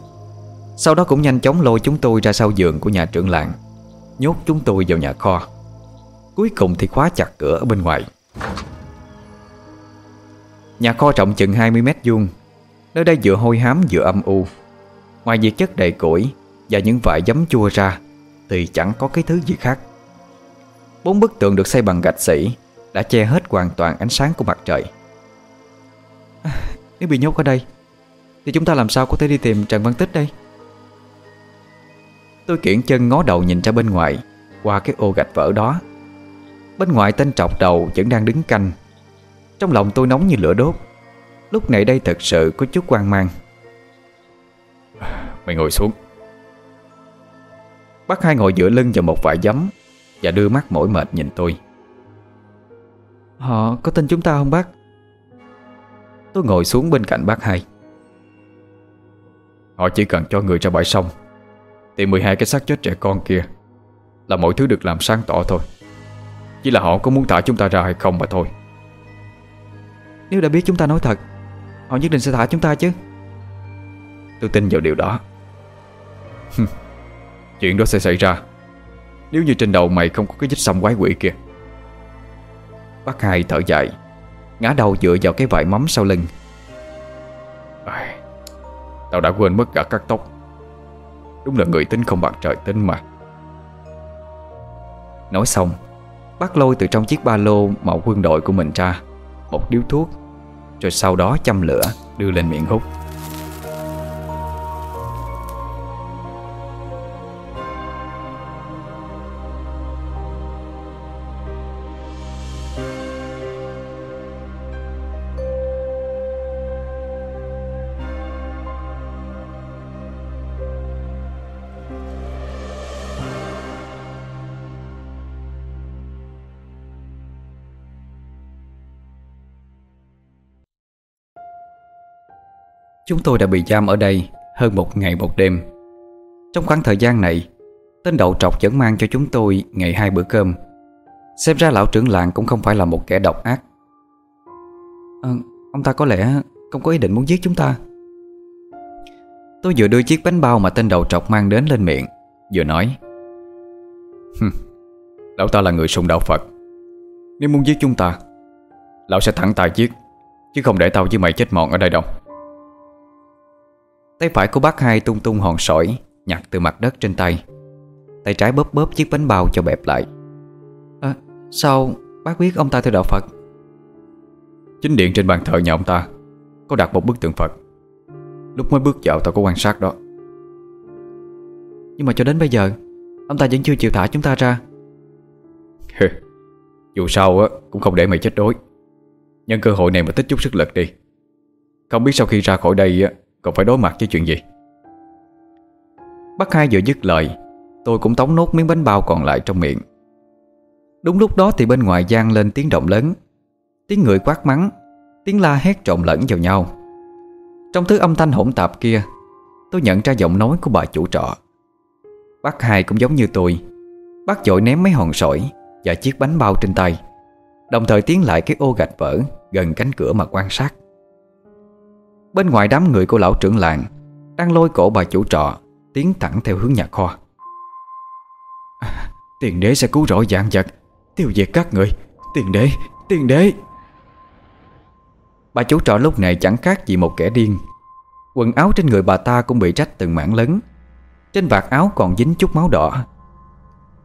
Sau đó cũng nhanh chóng lôi chúng tôi ra sau giường của nhà trưởng làng Nhốt chúng tôi vào nhà kho. Cuối cùng thì khóa chặt cửa ở bên ngoài Nhà kho rộng chừng 20 mét vuông Nơi đây vừa hôi hám vừa âm u. Ngoài việc chất đầy củi Và những vải giấm chua ra Thì chẳng có cái thứ gì khác. Bốn bức tường được xây bằng gạch xỉ Đã che hết hoàn toàn ánh sáng của mặt trời. À, Nếu bị nhốt ở đây Thì chúng ta làm sao có thể đi tìm Trần Văn Tích đây? Tôi kiển chân ngó đầu nhìn ra bên ngoài Qua cái ô gạch vỡ đó. Bên ngoài tên trọc đầu vẫn đang đứng canh trong lòng tôi nóng như lửa đốt. Lúc này đây thật sự có chút quan mang. Mày ngồi xuống. Bác hai ngồi dựa lưng vào một vải giấm Và đưa mắt mỏi mệt nhìn tôi. Họ có tin chúng ta không bác? Tôi ngồi xuống bên cạnh bác hai. Họ chỉ cần cho người ra bãi sông Tìm 12 cái xác chết trẻ con kia Là mọi thứ được làm sáng tỏ thôi. Chỉ là họ có muốn thả chúng ta ra hay không mà thôi nếu đã biết chúng ta nói thật Họ nhất định sẽ thả chúng ta chứ. Tôi tin vào điều đó. Chuyện đó sẽ xảy ra. Nếu như trên đầu mày không có cái vết xăm quái quỷ kia. Bác hai thở dài Ngã đầu dựa vào cái vải mắm sau lưng. À, Tao đã quên mất cả cắt tóc. Đúng là người tính không bằng trời tính mà. Nói xong Bác lôi từ trong chiếc ba lô màu quân đội của mình ra. Một điếu thuốc Rồi sau đó châm lửa đưa lên miệng hút. Chúng tôi đã bị giam ở đây hơn một ngày một đêm. Trong khoảng thời gian này Tên đậu trọc vẫn mang cho chúng tôi ngày hai bữa cơm. Xem ra lão trưởng làng cũng không phải là một kẻ độc ác. À, Ông ta có lẽ không có ý định muốn giết chúng ta. Tôi vừa đưa chiếc bánh bao mà tên đầu trọc mang đến lên miệng Vừa nói Lão ta là người sùng đạo Phật. Nếu muốn giết chúng ta Lão sẽ thẳng tay giết Chứ không để tao với mày chết mòn ở đây đâu. Tay phải của bác hai tung tung hòn sỏi Nhặt từ mặt đất trên tay. Tay trái bóp bóp chiếc bánh bao cho bẹp lại. À, Sao bác biết ông ta theo đạo Phật? Chính điện trên bàn thờ nhà ông ta Có đặt một bức tượng Phật. Lúc mới bước vào tao có quan sát đó. Nhưng mà cho đến bây giờ Ông ta vẫn chưa chịu thả chúng ta ra. Dù sao á cũng không để mày chết đói. Nhân cơ hội này mà tích chút sức lực đi. Không biết sau khi ra khỏi đây á còn phải đối mặt với chuyện gì? Bác hai vừa dứt lời, Tôi cũng tống nốt miếng bánh bao còn lại trong miệng. Đúng lúc đó thì bên ngoài gian lên tiếng động lớn, Tiếng người quát mắng, Tiếng la hét trộn lẫn vào nhau. Trong thứ âm thanh hỗn tạp kia, Tôi nhận ra giọng nói của bà chủ trọ. Bác hai cũng giống như tôi, Bác dội ném mấy hòn sỏi Và chiếc bánh bao trên tay. Đồng thời tiến lại cái ô gạch vỡ Gần cánh cửa mà quan sát. Bên ngoài đám người của lão trưởng làng Đang lôi cổ bà chủ trọ Tiến thẳng theo hướng nhà kho. À, (laughs) Tiền đế sẽ cứu rỗi dạng vật Tiêu diệt các người. Tiền đế, tiền đế. Bà chủ trọ lúc này chẳng khác gì một kẻ điên. Quần áo trên người bà ta cũng bị rách từng mảng lớn. Trên vạt áo còn dính chút máu đỏ.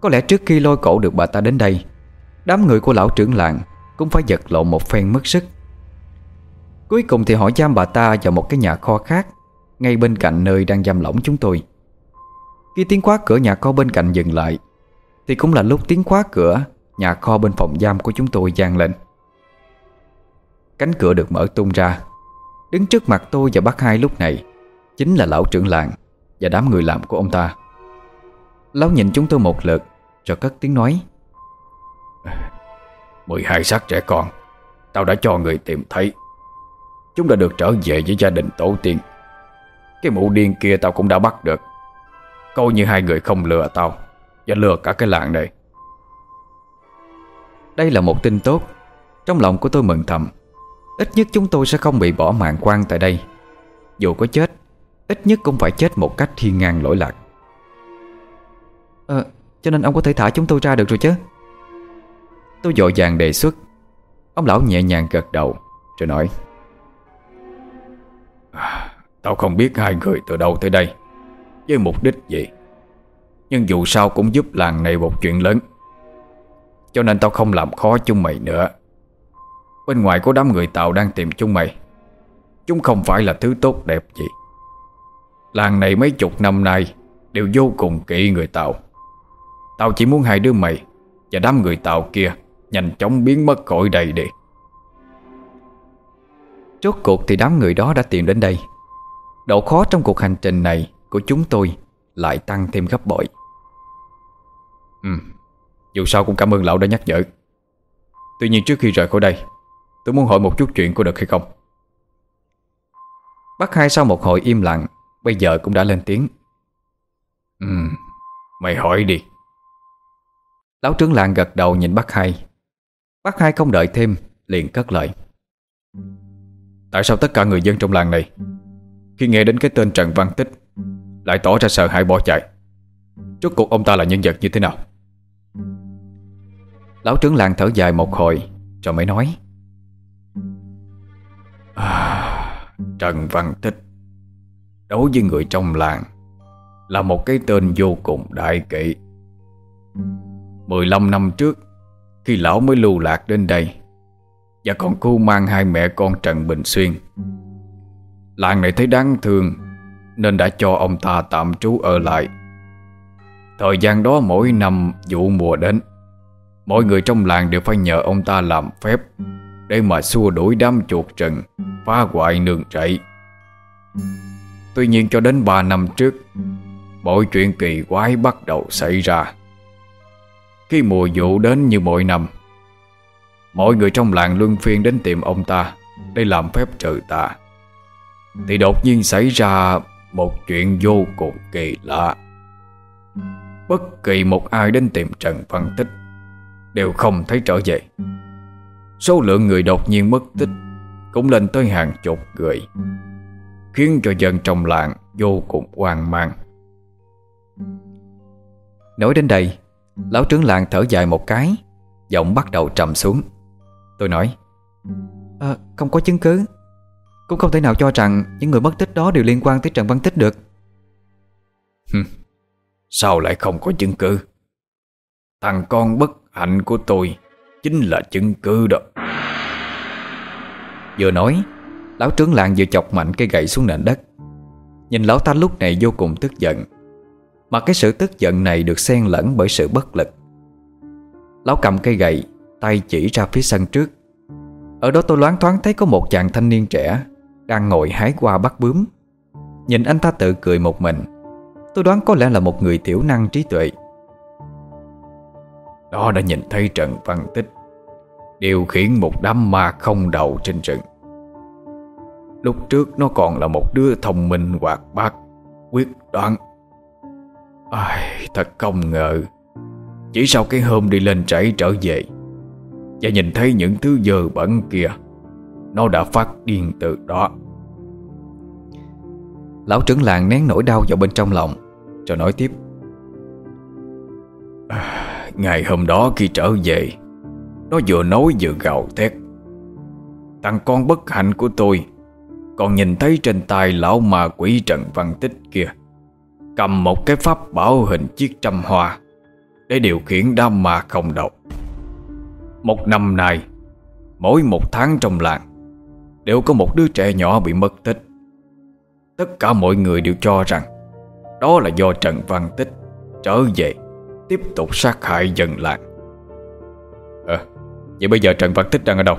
Có lẽ trước khi lôi cổ được bà ta đến đây Đám người của lão trưởng làng Cũng phải giật lộn một phen mất sức. Cuối cùng thì họ giam bà ta vào một cái nhà kho khác, Ngay bên cạnh nơi đang giam lỏng chúng tôi. Khi tiếng khóa cửa nhà kho bên cạnh dừng lại, Thì cũng là lúc tiếng khóa cửa Nhà kho bên phòng giam của chúng tôi gian lên. Cánh cửa được mở tung ra. Đứng trước mặt tôi và bác hai lúc này Chính là lão trưởng làng Và đám người làm của ông ta. Lão nhìn chúng tôi một lượt, Rồi cất tiếng nói. 12 xác trẻ con, Tao đã cho người tìm thấy Chúng đã được trở về với gia đình tổ tiên. Cái mụ điên kia tao cũng đã bắt được. Coi như hai người không lừa tao Và lừa cả cái làng này. Đây là một tin tốt. Trong lòng của tôi mừng thầm. Ít nhất chúng tôi sẽ không bị bỏ mạng quan tại đây. Dù có chết, Ít nhất cũng phải chết một cách thiên ngang lỗi lạc. Ờ Cho nên ông có thể thả chúng tôi ra được rồi chứ? Tôi dội vàng đề xuất. Ông lão nhẹ nhàng gật đầu, Rồi nói. Tao không biết hai người từ đâu tới đây, Với mục đích gì. Nhưng dù sao cũng giúp làng này một chuyện lớn. Cho nên tao không làm khó chúng mày nữa. Bên ngoài có đám người Tàu đang tìm chúng mày. Chúng không phải là thứ tốt đẹp gì. Làng này mấy chục năm nay Đều vô cùng kỵ người Tàu Tao chỉ muốn hai đứa mày Và đám người Tàu kia Nhanh chóng biến mất khỏi đây đi. Rốt cuộc thì đám người đó đã tìm đến đây. Độ khó trong cuộc hành trình này Của chúng tôi Lại tăng thêm gấp bội. Ừ Dù sao cũng cảm ơn lão đã nhắc nhở. Tuy nhiên trước khi rời khỏi đây, Tôi muốn hỏi một chút chuyện có được hay không? Bác hai sau một hồi im lặng, Bây giờ cũng đã lên tiếng. Ừ Mày hỏi đi. Lão trưởng làng gật đầu nhìn bác hai. Bác hai không đợi thêm, Liền cất lời. Tại sao tất cả người dân trong làng này Khi nghe đến cái tên Trần Văn Tích Lại tỏ ra sợ hãi bỏ chạy? Rốt cuộc ông ta là nhân vật như thế nào? Lão trưởng làng thở dài một hồi Rồi mới nói. À, Trần Văn Tích Đối với người trong làng Là một cái tên vô cùng đại kỵ. 15 năm trước Khi lão mới lưu lạc đến đây và còn cô mang hai mẹ con Trần Bình Xuyên. Làng này thấy đáng thương, Nên đã cho ông ta tạm trú ở lại. Thời gian đó mỗi năm vụ mùa đến Mọi người trong làng đều phải nhờ ông ta làm phép Để mà xua đuổi đám chuột rừng Phá hoại nương trại Tuy nhiên cho đến 3 năm trước, Mọi chuyện kỳ quái bắt đầu xảy ra. Khi mùa vụ đến như mỗi năm Mọi người trong làng luân phiên đến tìm ông ta Để làm phép trừ tà Thì đột nhiên xảy ra Một chuyện vô cùng kỳ lạ. Bất kỳ một ai đến tìm Trần Văn Tích Đều không thấy trở về. Số lượng người đột nhiên mất tích Cũng lên tới hàng chục người, Khiến cho dân trong làng vô cùng hoang mang. Nói đến đây, Lão trưởng làng thở dài một cái, Giọng bắt đầu trầm xuống. Tôi nói. À, Không có chứng cứ. Cũng không thể nào cho rằng Những người mất tích đó đều liên quan tới Trần Văn Tích được. Sao lại không có chứng cứ? Thằng con bất hạnh của tôi Chính là chứng cứ đó. Vừa nói Lão trưởng làng vừa chọc mạnh cây gậy xuống nền đất. Nhìn lão ta lúc này vô cùng tức giận. Mà cái sự tức giận này được xen lẫn bởi sự bất lực. Lão cầm cây gậy Tay chỉ ra phía sân trước. Ở đó tôi loáng thoáng thấy có một chàng thanh niên trẻ Đang ngồi hái qua bắt bướm. Nhìn anh ta tự cười một mình. Tôi đoán có lẽ là một người tiểu năng trí tuệ. Đó đã nhìn thấy Trần Văn Tích. Điều khiển một đám ma không đầu trên rừng. Lúc trước nó còn là một đứa thông minh hoạt bát Quyết đoán. Ai, Thật không ngờ. Chỉ sau cái hôm đi lên chảy trở về và nhìn thấy những thứ dơ bẩn kia Nó đã phát điên từ đó. Lão trưởng làng nén nỗi đau vào bên trong lòng Rồi nói tiếp. À, Ngày hôm đó khi trở về Nó vừa nói vừa gào thét. Thằng con bất hạnh của tôi Còn nhìn thấy trên tay lão ma quỷ Trần Văn Tích kia Cầm một cái pháp bảo hình chiếc trăm hoa Để điều khiển đám ma không độc một năm nay Mỗi một tháng trong làng Đều có một đứa trẻ nhỏ bị mất tích. Tất cả mọi người đều cho rằng Đó là do Trần Văn Tích Trở về Tiếp tục sát hại dân làng. Ờ Vậy bây giờ Trần Văn Tích đang ở đâu?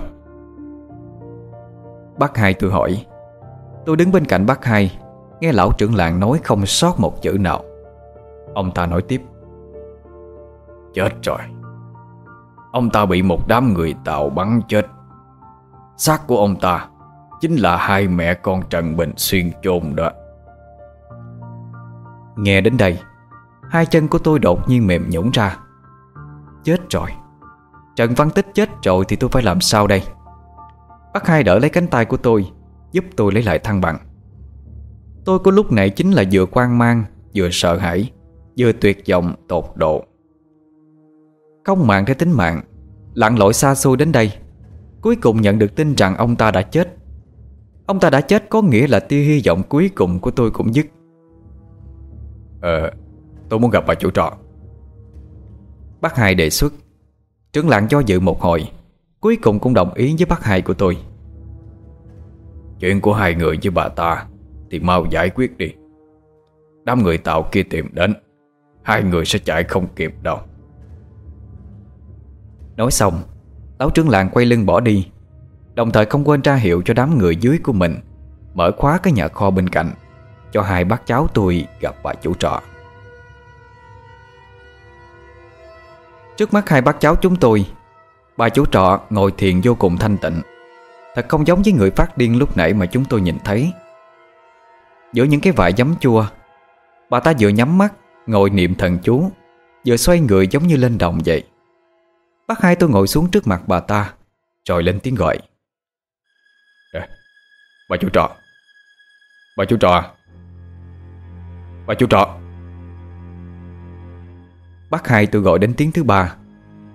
Bác hai tôi hỏi. Tôi đứng bên cạnh bác hai Nghe lão trưởng làng nói không sót một chữ nào. Ông ta nói tiếp. Chết rồi Ông ta bị một đám người tạo bắn chết. Xác của ông ta Chính là hai mẹ con Trần Bình Xuyên chôn đó. Nghe đến đây, Hai chân của tôi đột nhiên mềm nhũn ra. Chết rồi. Trần Văn Tích chết rồi thì tôi phải làm sao đây? Bác hai đỡ lấy cánh tay của tôi, Giúp tôi lấy lại thăng bằng. Tôi có lúc này chính là vừa quan mang, Vừa sợ hãi, Vừa tuyệt vọng tột độ. Không mạng để tính mạng. Lặn lội xa xôi đến đây. Cuối cùng nhận được tin rằng ông ta đã chết. Ông ta đã chết có nghĩa là tia hy vọng cuối cùng của tôi cũng dứt. Ờ Tôi muốn gặp bà chủ trọ. Bác hai đề xuất. Trứng lặng do dự một hồi Cuối cùng cũng đồng ý với bác hai của tôi. Chuyện của hai người với bà ta Thì mau giải quyết đi. Đám người tạo kia tìm đến Hai người sẽ chạy không kịp đâu Nói xong, Táo trưởng làng quay lưng bỏ đi, Đồng thời không quên ra hiệu cho đám người dưới của mình, Mở khóa cái nhà kho bên cạnh, Cho hai bác cháu tôi gặp bà chủ trọ. Trước mắt hai bác cháu chúng tôi, Bà chủ trọ ngồi thiền vô cùng thanh tịnh, Thật không giống với người phát điên lúc nãy mà chúng tôi nhìn thấy. Giữa những cái vải giấm chua, Bà ta vừa nhắm mắt, Ngồi niệm thần chú, Vừa xoay người giống như lên đồng vậy. Bác hai tôi ngồi xuống trước mặt bà ta Rồi lên tiếng gọi. À, Bà chủ trọ. Bà chủ trọ. Bà chủ trọ. Bác hai tôi gọi đến tiếng thứ ba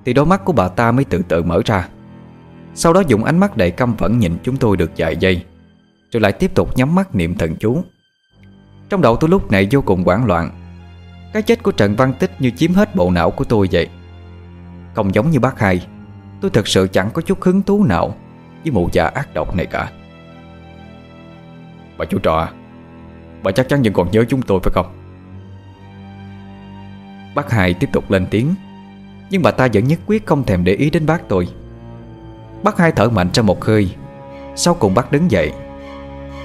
Thì đôi mắt của bà ta mới từ từ mở ra. Sau đó dùng ánh mắt đầy căm phẫn nhìn chúng tôi được vài giây Rồi lại tiếp tục nhắm mắt niệm thần chú. Trong đầu tôi lúc này vô cùng hoảng loạn. Cái chết của Trần Văn Tích như chiếm hết bộ não của tôi vậy không giống như bác hai. Tôi thật sự chẳng có chút hứng thú nào Với mụ già ác độc này cả. Bà chủ trọ Bà chắc chắn vẫn còn nhớ chúng tôi phải không? Bác hai tiếp tục lên tiếng, Nhưng bà ta vẫn nhất quyết không thèm để ý đến bác tôi. Bác hai thở mạnh ra một hơi, Sau cùng bác đứng dậy.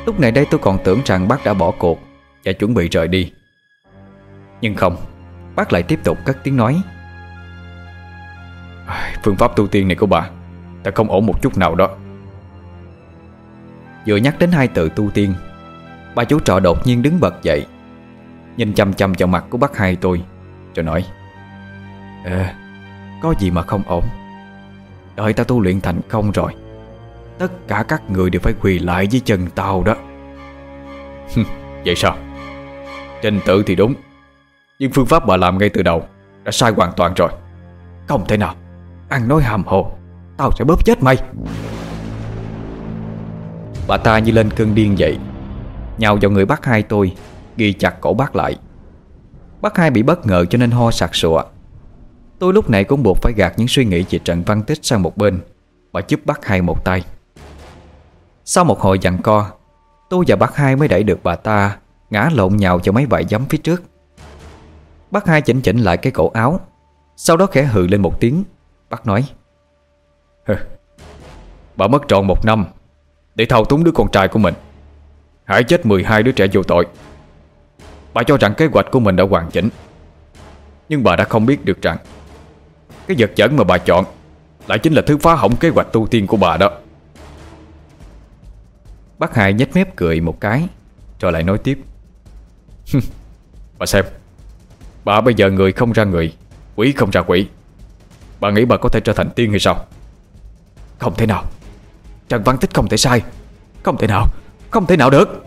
Lúc này đây tôi còn tưởng rằng bác đã bỏ cuộc Và chuẩn bị rời đi. Nhưng không, Bác lại tiếp tục cất tiếng nói. Phương pháp tu tiên này của bà, Ta không ổn một chút nào đó. Vừa nhắc đến hai từ tu tiên, Bà chú trọ đột nhiên đứng bật dậy, Nhìn chăm chăm vào mặt của bác hai tôi, Rồi nói Ờ Có gì mà không ổn? Đợi ta tu luyện thành công rồi, Tất cả các người đều phải quỳ lại với chân tao đó. (laughs) Vậy sao? Trình tự thì đúng, Nhưng phương pháp bà làm ngay từ đầu Đã sai hoàn toàn rồi. Không thể nào. Ăn nói hàm hồ, Tao sẽ bóp chết mày. Bà ta như lên cơn điên vậy, Nhào vào người bác hai tôi, Ghi chặt cổ bác lại. Bác hai bị bất ngờ cho nên ho sặc sụa. Tôi lúc này cũng buộc phải gạt những suy nghĩ về Trần Văn Tích sang một bên và giúp bác hai một tay. Sau một hồi dặn co, Tôi và bác hai mới đẩy được bà ta, Ngã lộn nhào vào mấy vải giấm phía trước. Bác hai chỉnh chỉnh lại cái cổ áo, Sau đó khẽ hừ lên một tiếng. Bác nói. Bà mất trọn một năm Để thao túng đứa con trai của mình. Hãy chết 12 đứa trẻ vô tội. Bà cho rằng kế hoạch của mình đã hoàn chỉnh, Nhưng bà đã không biết được rằng Cái vật dẫn mà bà chọn Lại chính là thứ phá hỏng kế hoạch tu tiên của bà đó. Bác hai nhếch mép cười một cái Rồi lại nói tiếp. (laughs) Bà xem, Bà bây giờ người không ra người, Quỷ không ra quỷ. Bà nghĩ bà có thể trở thành tiên hay sao? Không thể nào. Trần Văn Tích không thể sai. Không thể nào. Không thể nào được.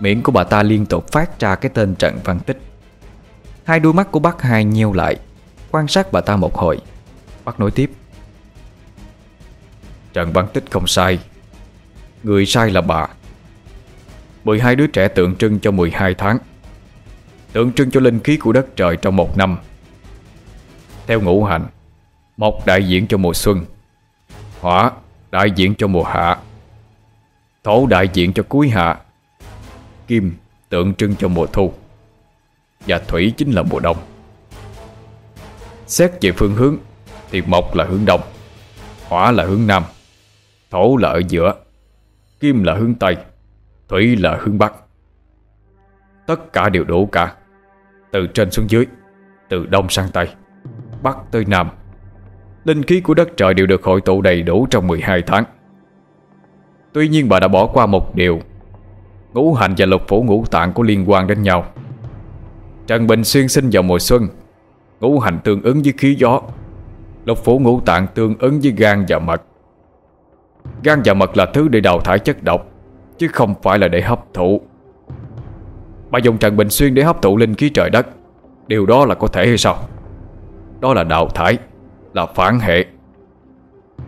Miệng của bà ta liên tục phát ra cái tên Trần Văn Tích. Hai đôi mắt của bác hai nheo lại, Quan sát bà ta một hồi. Bác nói tiếp. Trần Văn Tích không sai. Người sai là bà. 12 đứa trẻ tượng trưng cho 12 tháng. Tượng trưng cho linh khí của đất trời trong một năm. Theo ngũ hành. Mộc đại diện cho mùa xuân, Hỏa đại diện cho mùa hạ, Thổ đại diện cho cuối hạ, Kim tượng trưng cho mùa thu, Và thủy chính là mùa đông. Xét về phương hướng Thì mộc là hướng đông, Hỏa là hướng nam, Thổ là ở giữa, Kim là hướng tây, Thủy là hướng bắc. Tất cả đều đủ cả, Từ trên xuống dưới, Từ đông sang tây. Bắc tới nam. Linh khí của đất trời đều được hội tụ đầy đủ trong 12 tháng. Tuy nhiên bà đã bỏ qua một điều. Ngũ hành và lục phủ ngũ tạng có liên quan đến nhau. Trần Bình Xuyên sinh vào mùa xuân. Ngũ hành tương ứng với khí gió. Lục phủ ngũ tạng tương ứng với gan và mật. Gan và mật là thứ để đào thải chất độc, Chứ không phải là để hấp thụ. Bà dùng Trần Bình Xuyên để hấp thụ linh khí trời đất. Điều đó là có thể hay sao? Đó là đào thải, Là phản hệ.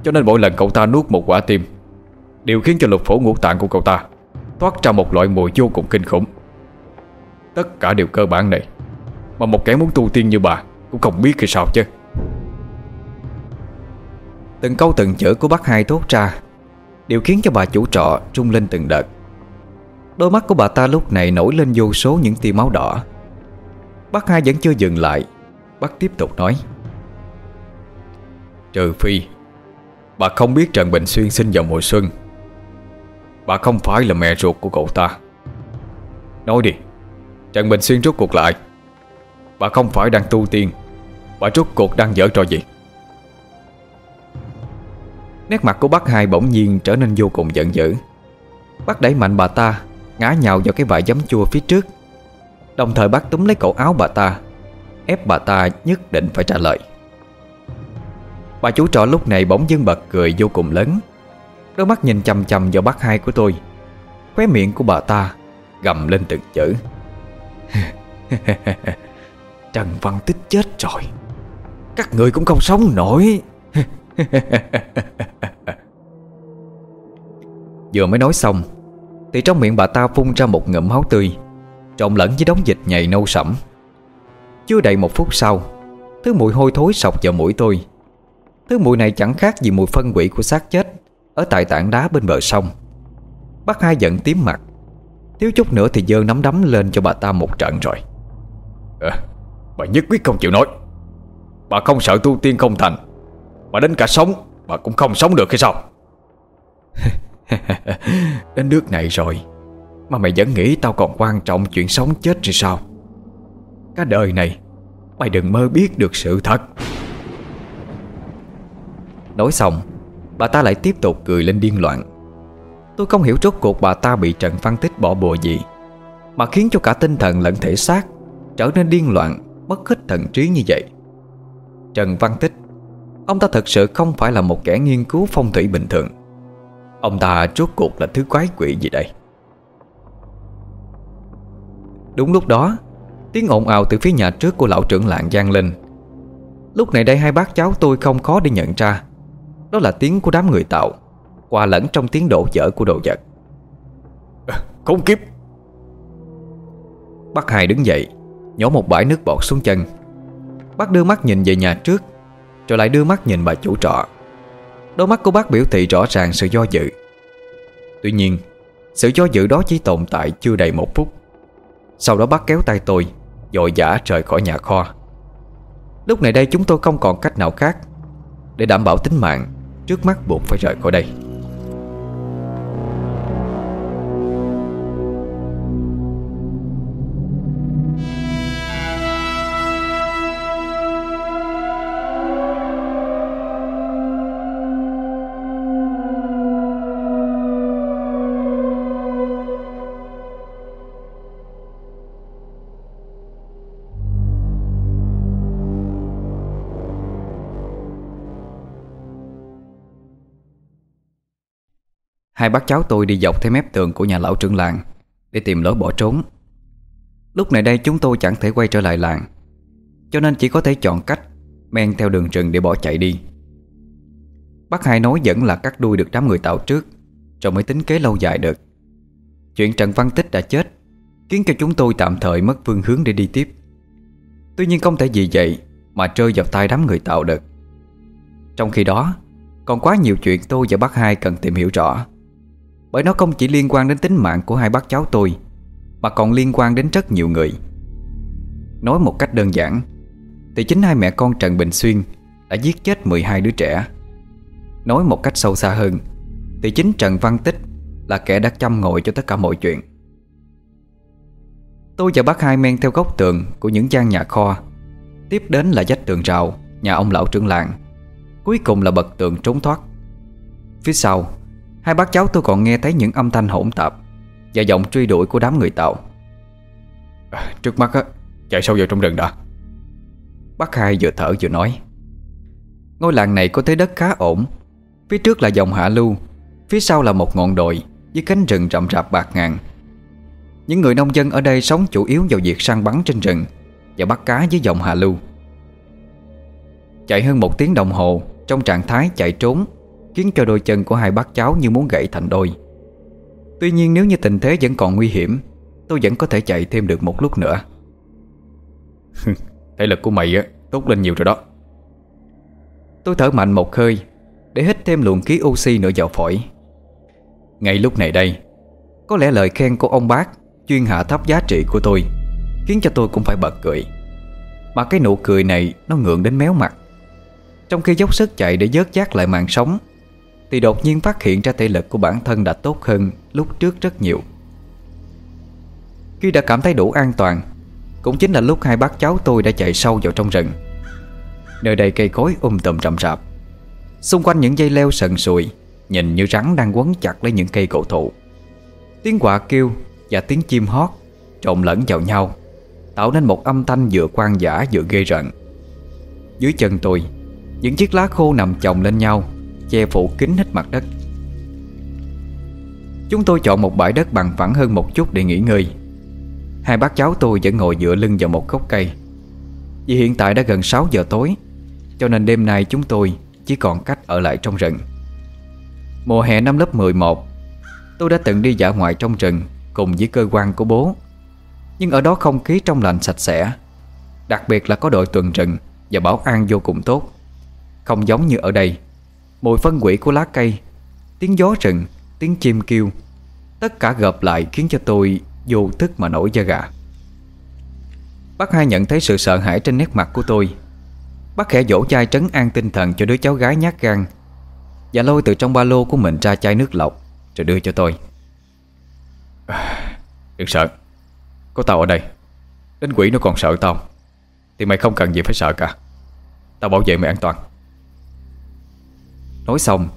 Cho nên mỗi lần cậu ta nuốt một quả tim Điều khiến cho lục phổ ngũ tạng của cậu ta Thoát ra một loại mùi vô cùng kinh khủng. Tất cả đều cơ bản này, Mà một kẻ muốn tu tiên như bà Cũng không biết thì sao chứ? Từng câu từng chữ của bác hai thốt ra Đều khiến cho bà chủ trọ trung lên từng đợt. Đôi mắt của bà ta lúc này nổi lên vô số những tia máu đỏ. Bác hai vẫn chưa dừng lại Bác tiếp tục nói. Trừ phi, Bà không biết Trần Bình Xuyên sinh vào mùa xuân. Bà không phải là mẹ ruột của cậu ta. Nói đi, Trần Bình Xuyên rốt cuộc lại Bà không phải đang tu tiên, Bà rốt cuộc đang dở trò gì? Nét mặt của bác hai bỗng nhiên trở nên vô cùng giận dữ. Bác đẩy mạnh bà ta, Ngã nhào vào cái vải giấm chua phía trước. Đồng thời bác túm lấy cổ áo bà ta Ép bà ta nhất định phải trả lời. Bà chú trọ lúc này bỗng dưng bật cười vô cùng lớn. Đôi mắt nhìn chầm chầm vào bác hai của tôi. Khóe miệng của bà ta Gầm lên từng chữ. (laughs) Trần Văn Tích chết rồi. Các người cũng không sống nổi. (laughs) Vừa mới nói xong, Thì trong miệng bà ta phun ra một ngụm máu tươi, Trộn lẫn với đống dịch nhầy nâu sẫm. Chưa đầy một phút sau Thứ mùi hôi thối sọc vào mũi tôi. Thứ mùi này chẳng khác gì mùi phân quỷ của xác chết Ở tại tảng đá bên bờ sông. Bác hai giận tím mặt. Thiếu chút nữa thì dơ nắm đấm lên cho bà ta một trận rồi. À, Bà nhất quyết không chịu nói Bà không sợ tu tiên không thành. Bà đến cả sống Bà cũng không sống được hay sao? (laughs) Đến nước này rồi Mà mày vẫn nghĩ tao còn quan trọng chuyện sống chết rồi sao Cả đời này. Mày đừng mơ biết được sự thật. Nói xong, Bà ta lại tiếp tục cười lên điên loạn. Tôi không hiểu rốt cuộc bà ta bị Trần Văn Tích bỏ bùa gì, Mà khiến cho cả tinh thần lẫn thể xác Trở nên điên loạn, Mất hết thần trí như vậy. Trần Văn Tích, Ông ta thật sự không phải là một kẻ nghiên cứu phong thủy bình thường. Ông ta rốt cuộc là thứ quái quỷ gì đây? Đúng lúc đó Tiếng ồn ào từ phía nhà trước của lão trưởng làng gian lên. Lúc này đây hai bác cháu tôi không khó để nhận ra Đó là tiếng của đám người tạo Hòa lẫn trong tiếng đổ dở của đồ vật. Khốn kiếp Bác hai đứng dậy Nhổ một bãi nước bọt xuống chân. Bác đưa mắt nhìn về nhà trước Rồi lại đưa mắt nhìn bà chủ trọ. Đôi mắt của bác biểu thị rõ ràng sự do dự. Tuy nhiên Sự do dự đó chỉ tồn tại chưa đầy một phút. Sau đó bác kéo tay tôi Dội dã rời khỏi nhà kho. Lúc này đây chúng tôi không còn cách nào khác Để đảm bảo tính mạng Trước mắt buộc phải rời khỏi đây. Hai bác cháu tôi đi dọc theo mép tường của nhà lão trưởng làng, Để tìm lối bỏ trốn. Lúc này đây chúng tôi chẳng thể quay trở lại làng, Cho nên chỉ có thể chọn cách Men theo đường rừng để bỏ chạy đi. Bác hai nói vẫn là cắt đuôi được đám người tạo trước, Rồi mới tính kế lâu dài được. Chuyện Trần Văn Tích đã chết, Khiến cho chúng tôi tạm thời mất phương hướng để đi tiếp. Tuy nhiên không thể vì vậy Mà rơi vào tay đám người tạo được. Trong khi đó, Còn quá nhiều chuyện tôi và bác hai cần tìm hiểu rõ bởi nó không chỉ liên quan đến tính mạng của hai bác cháu tôi, Mà còn liên quan đến rất nhiều người. Nói một cách đơn giản, Thì chính hai mẹ con Trần Bình Xuyên Đã giết chết 12 đứa trẻ. Nói một cách sâu xa hơn, Thì chính Trần Văn Tích Là kẻ đã chăm ngồi cho tất cả mọi chuyện. Tôi và bác hai men theo góc tường Của những gian nhà kho, Tiếp đến là dách tường rào Nhà ông lão trưởng làng, Cuối cùng là bậc tường trốn thoát. Phía sau Hai bác cháu tôi còn nghe thấy những âm thanh hỗn tạp Và giọng truy đuổi của đám người tạo à, Trước mắt á Chạy sâu vào trong rừng đã. Bác hai vừa thở vừa nói Ngôi làng này có thế đất khá ổn. Phía trước là dòng hạ lưu Phía sau là một ngọn đồi Với cánh rừng rậm rạp bạc ngàn. Những người nông dân ở đây sống chủ yếu vào việc săn bắn trên rừng Và bắt cá với dòng hạ lưu. Chạy hơn một tiếng đồng hồ Trong trạng thái chạy trốn Khiến cho đôi chân của hai bác cháu như muốn gãy thành đôi. Tuy nhiên nếu như tình thế vẫn còn nguy hiểm Tôi vẫn có thể chạy thêm được một lúc nữa. (laughs) Thể lực của mày á tốt lên nhiều rồi đó. Tôi thở mạnh một hơi Để hít thêm luồng khí oxy nữa vào phổi. Ngay lúc này đây Có lẽ lời khen của ông bác Chuyên hạ thấp giá trị của tôi Khiến cho tôi cũng phải bật cười. Mà cái nụ cười này nó ngượng đến méo mặt. Trong khi dốc sức chạy để dớt chát lại mạng sống thì đột nhiên phát hiện ra thể lực của bản thân đã tốt hơn lúc trước rất nhiều. Khi đã cảm thấy đủ an toàn, Cũng chính là lúc hai bác cháu tôi đã chạy sâu vào trong rừng. Nơi đây cây cối um tùm rậm rạp. Xung quanh những dây leo sần sùi, Nhìn như rắn đang quấn chặt lấy những cây cổ thụ. Tiếng quạ kêu và tiếng chim hót Trộn lẫn vào nhau, Tạo nên một âm thanh vừa quan giả vừa ghê rợn. Dưới chân tôi, Những chiếc lá khô nằm chồng lên nhau Che phủ kín hết mặt đất. Chúng tôi chọn một bãi đất bằng phẳng hơn một chút để nghỉ ngơi. Hai bác cháu tôi vẫn ngồi dựa lưng vào một gốc cây. Vì hiện tại đã gần 6 giờ tối, Cho nên đêm nay chúng tôi chỉ còn cách ở lại trong rừng. Mùa hè năm lớp 11 Tôi đã từng đi dã ngoại trong rừng Cùng với cơ quan của bố. Nhưng ở đó không khí trong lành sạch sẽ, Đặc biệt là có đội tuần rừng Và bảo an vô cùng tốt. Không giống như ở đây Mùi phân quỷ của lá cây Tiếng gió rừng, tiếng chim kêu. Tất cả gộp lại khiến cho tôi Vô thức mà nổi da gà. Bác hai nhận thấy sự sợ hãi trên nét mặt của tôi. Bác khẽ dỗ chai trấn an tinh thần cho đứa cháu gái nhát gan Và lôi từ trong ba lô của mình ra chai nước lọc Rồi đưa cho tôi. (sighs) Đừng sợ. Có tao ở đây. Đến quỷ nó còn sợ tao. Thì mày không cần gì phải sợ cả. Tao bảo vệ mày an toàn. Nói xong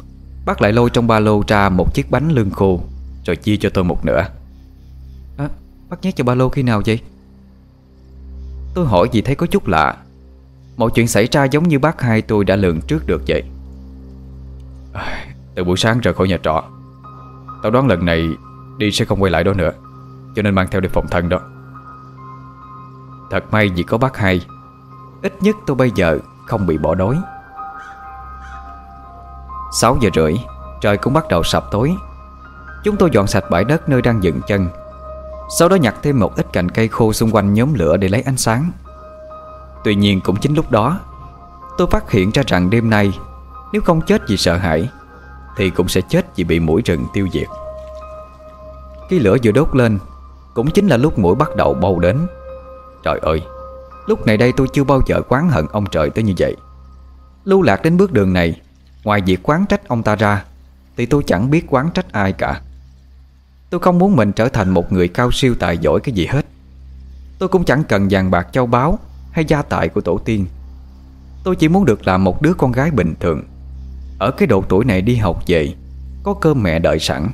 Bác lại lôi trong ba lô ra một chiếc bánh lương khô Rồi chia cho tôi một nửa. À, Bác nhét cho ba lô khi nào vậy? Tôi hỏi vì thấy có chút lạ. Mọi chuyện xảy ra giống như bác hai tôi đã lường trước được vậy. Từ buổi sáng rời khỏi nhà trọ Tao đoán lần này Đi sẽ không quay lại đó nữa Cho nên mang theo để phòng thân đó. Thật may vì có bác hai Ít nhất tôi bây giờ không bị bỏ đói. 6 giờ rưỡi, Trời cũng bắt đầu sập tối. Chúng tôi dọn sạch bãi đất nơi đang dựng chân. Sau đó nhặt thêm một ít cành cây khô xung quanh nhóm lửa để lấy ánh sáng. Tuy nhiên cũng chính lúc đó, Tôi phát hiện ra rằng đêm nay, Nếu không chết vì sợ hãi, Thì cũng sẽ chết vì bị mũi rừng tiêu diệt. Khi lửa vừa đốt lên, Cũng chính là lúc mũi bắt đầu bầu đến. Trời ơi, Lúc này đây tôi chưa bao giờ quán hận ông trời tới như vậy. Lưu lạc đến bước đường này Ngoài việc quán trách ông ta ra, Thì tôi chẳng biết quán trách ai cả. Tôi không muốn mình trở thành một người cao siêu tài giỏi cái gì hết. Tôi cũng chẳng cần vàng bạc châu báu Hay gia tài của tổ tiên. Tôi chỉ muốn được làm một đứa con gái bình thường. Ở cái độ tuổi này đi học về, Có cơm mẹ đợi sẵn.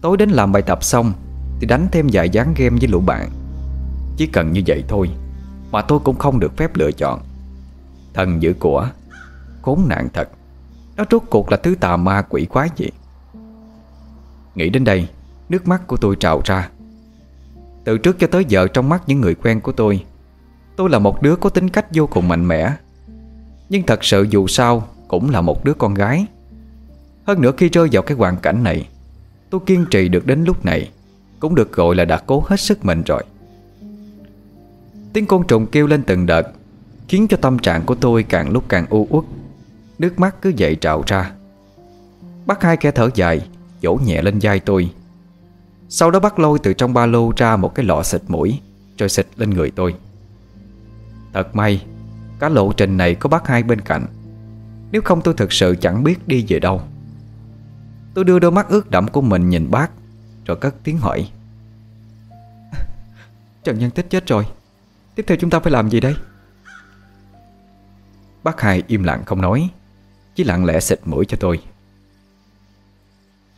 Tối đến làm bài tập xong, Thì đánh thêm vài dáng game với lũ bạn. Chỉ cần như vậy thôi, Mà tôi cũng không được phép lựa chọn. Thần giữ của, Khốn nạn thật. Nó rốt cuộc là thứ tà ma quỷ quái gì? Nghĩ đến đây, Nước mắt của tôi trào ra. Từ trước cho tới giờ trong mắt những người quen của tôi Tôi là một đứa có tính cách vô cùng mạnh mẽ. Nhưng thật sự dù sao Cũng là một đứa con gái. Hơn nữa khi rơi vào cái hoàn cảnh này, Tôi kiên trì được đến lúc này, Cũng được gọi là đã cố hết sức mình rồi. Tiếng côn trùng kêu lên từng đợt, Khiến cho tâm trạng của tôi càng lúc càng u uất. Nước mắt cứ dậy trào ra. Bắt hai kẻ thở dài, Vỗ nhẹ lên vai tôi. Sau đó bắt lôi từ trong ba lô ra Một cái lọ xịt mũi, Rồi xịt lên người tôi. Thật may Cả lộ trình này có bác hai bên cạnh. Nếu không tôi thực sự chẳng biết đi về đâu. Tôi đưa đôi mắt ướt đẫm của mình nhìn bác, Rồi cất tiếng hỏi. (laughs) Trần Nhân Tích chết rồi. Tiếp theo chúng ta phải làm gì đây? Bác hai im lặng không nói. Chỉ lặng lẽ xịt mũi cho tôi.